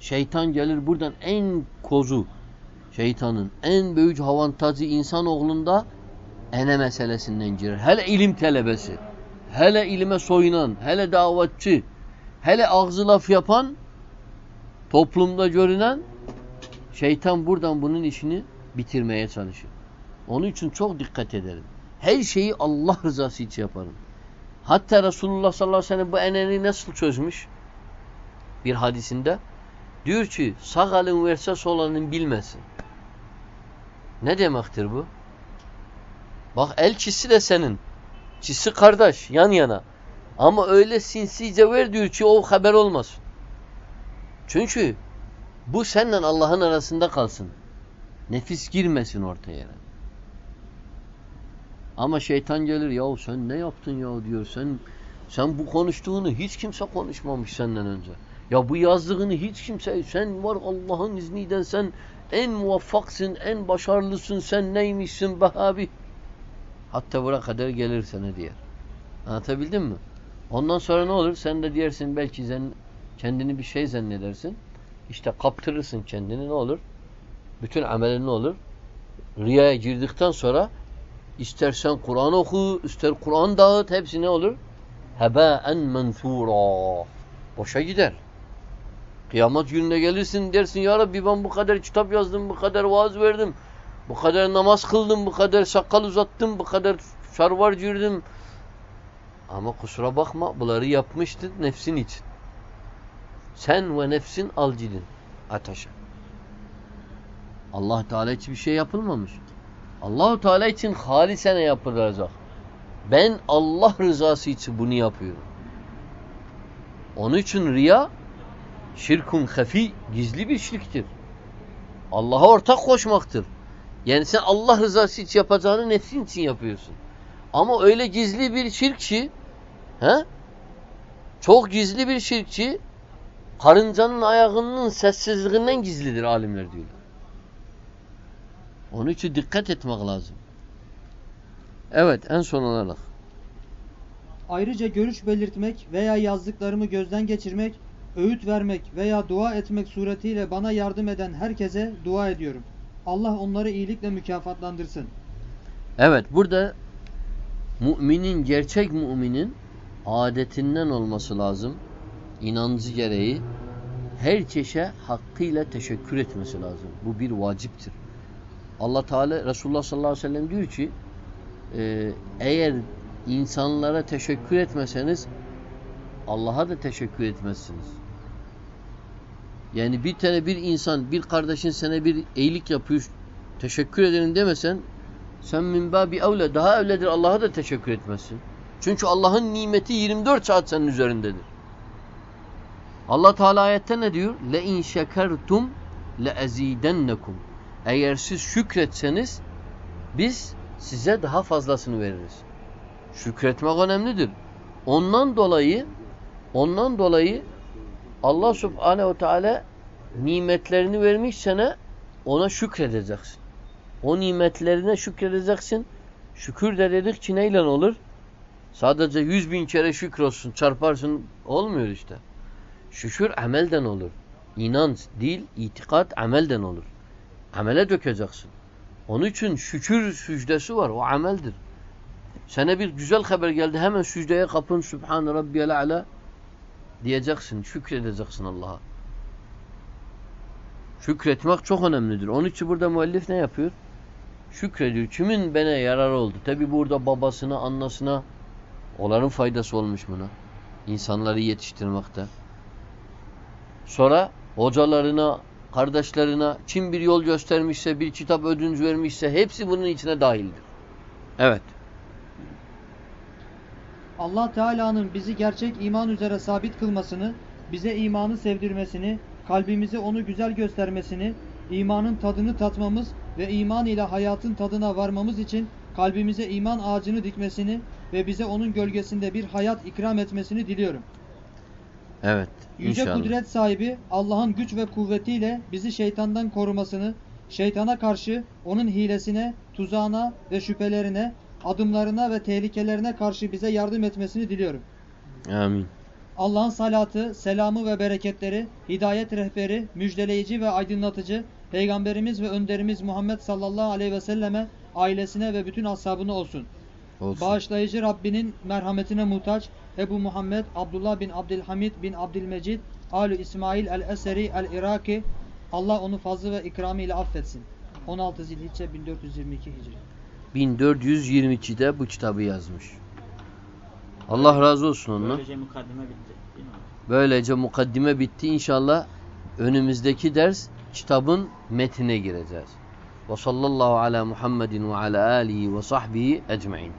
Şeytan gelir buradan en kozu, şeytanın en büyük avantajı insanoğlunda ene meselesinden girer. Hele ilim telebesi, hele ilime soyunan, hele davetçi, hele ağzı laf yapan, toplumda görünen şeytan buradan bunun işini bitirmeye çalışır. Onun için çok dikkat edelim. Her şeyi Allah rızası için yaparım. Hatta Resulullah sallallahu aleyhi ve sellem bu eneni nasıl çözmüş? Bir hadisinde diyor ki sağ elin verse sol elin bilmesin. Ne demektir bu? Bak el çisi de senin. Çisi kardeş yan yana. Ama öyle sinsice ver diyor ki o haber olmasın. Çünkü bu seninle Allah'ın arasında kalsın. Nefis girmesin ortaya. Ama şeytan gelir ya sen ne yaptın ya diyor. Sen sen bu konuştuğunu hiç kimse konuşmamış senden önce. Ya bu yazdığını hiç kimse sen var Allah'ın izniyle sen en muvaffaksın, en başarılısın, sen neymişsin be abi. Hatta buraya kadar gelir sana diyer. Anlatabildim mi? Ondan sonra ne olur? Sen de diyersin belki sen kendini bir şey zannedersin. İşte kaptırırsın kendini ne olur? Bütün amelin ne olur? Riyaya girdikten sonra İstersen Kur'an oku, ister Kur'an dağıt, hepsi ne olur? Hebaen menfura. Boşa gider. Kıyamet gününe gelirsin dersin ya Rabbi ben bu kadar kitap yazdım, bu kadar vaaz verdim, bu kadar namaz kıldım, bu kadar sakal uzattım, bu kadar şarvar girdim. Ama kusura bakma bunları yapmıştın nefsin için. Sen ve nefsin al gidin ateşe. Allah Teala için bir şey yapılmamış. Allahu Teala için halisene yapılacak. Ben Allah rızası için bunu yapıyorum. Onun için riya şirkun hafi gizli bir şirktir. Allah'a ortak koşmaktır. Yani sen Allah rızası için yapacağını nefsin için yapıyorsun. Ama öyle gizli bir şirkçi he? Çok gizli bir şirkçi karıncanın ayağının sessizliğinden gizlidir alimler diyorlar. Onun için dikkat etmek lazım. Evet en son olarak. Ayrıca görüş belirtmek veya yazdıklarımı gözden geçirmek, öğüt vermek veya dua etmek suretiyle bana yardım eden herkese dua ediyorum. Allah onları iyilikle mükafatlandırsın. Evet burada müminin gerçek müminin adetinden olması lazım. İnancı gereği herkese hakkıyla teşekkür etmesi lazım. Bu bir vaciptir. Allah Teala Resulullah sallallahu aleyhi ve sellem diyor ki e, eğer insanlara teşekkür etmeseniz Allah'a da teşekkür etmezsiniz. Yani bir tane bir insan, bir kardeşin sana bir iyilik yapıyor, teşekkür ederim demesen sen minba bir evle, daha evledir Allah'a da teşekkür etmezsin. Çünkü Allah'ın nimeti 24 saat senin üzerindedir. Allah Teala ayette ne diyor? Le in şekertum le ezidennekum. Eğer siz şükretseniz biz size daha fazlasını veririz. Şükretmek önemlidir. Ondan dolayı ondan dolayı Allah Subhanahu Teala nimetlerini vermiş sana ona şükredeceksin. O nimetlerine şükredeceksin. Şükür de dedik ki neyle olur? Sadece yüz bin kere şükür olsun, çarparsın olmuyor işte. Şükür amelden olur. İnanç, dil, itikat amelden olur. Amele dökeceksin. Onun için şükür sücdesi var. O ameldir. Sana bir güzel haber geldi. Hemen sücdeye kapın. Subhan Rabbiyel A'la diyeceksin. Şükredeceksin Allah'a. Şükretmek çok önemlidir. Onun için burada müellif ne yapıyor? Şükrediyor. Kimin bana yarar oldu? Tabi burada babasına, annasına onların faydası olmuş buna. İnsanları yetiştirmekte. Sonra hocalarına, kardeşlerine kim bir yol göstermişse, bir kitap ödünç vermişse hepsi bunun içine dahildir. Evet. Allah Teala'nın bizi gerçek iman üzere sabit kılmasını, bize imanı sevdirmesini, kalbimize onu güzel göstermesini, imanın tadını tatmamız ve iman ile hayatın tadına varmamız için kalbimize iman ağacını dikmesini ve bize onun gölgesinde bir hayat ikram etmesini diliyorum. Evet. Yüce inşallah. kudret sahibi Allah'ın güç ve kuvvetiyle bizi şeytandan korumasını, şeytana karşı onun hilesine, tuzağına ve şüphelerine, adımlarına ve tehlikelerine karşı bize yardım etmesini diliyorum. Amin. Allah'ın salatı, selamı ve bereketleri, hidayet rehberi, müjdeleyici ve aydınlatıcı, Peygamberimiz ve önderimiz Muhammed sallallahu aleyhi ve selleme, ailesine ve bütün ashabına olsun. Olsun. Bağışlayıcı Rabbinin merhametine muhtaç Ebu Muhammed Abdullah bin Abdülhamid bin Abdülmecid Alu İsmail el-Eseri el-Iraki Allah onu fazlı ve ikramı ile affetsin. 16 Zilhicce 1422 Hicri. 1422'de bu kitabı yazmış. Allah razı olsun ondan. Böylece mukaddime bitti. Böylece mukaddime bitti. İnşallah önümüzdeki ders kitabın metnine gireceğiz. Ve sallallahu ala Muhammedin ve ala alihi ve sahbihi ecmain.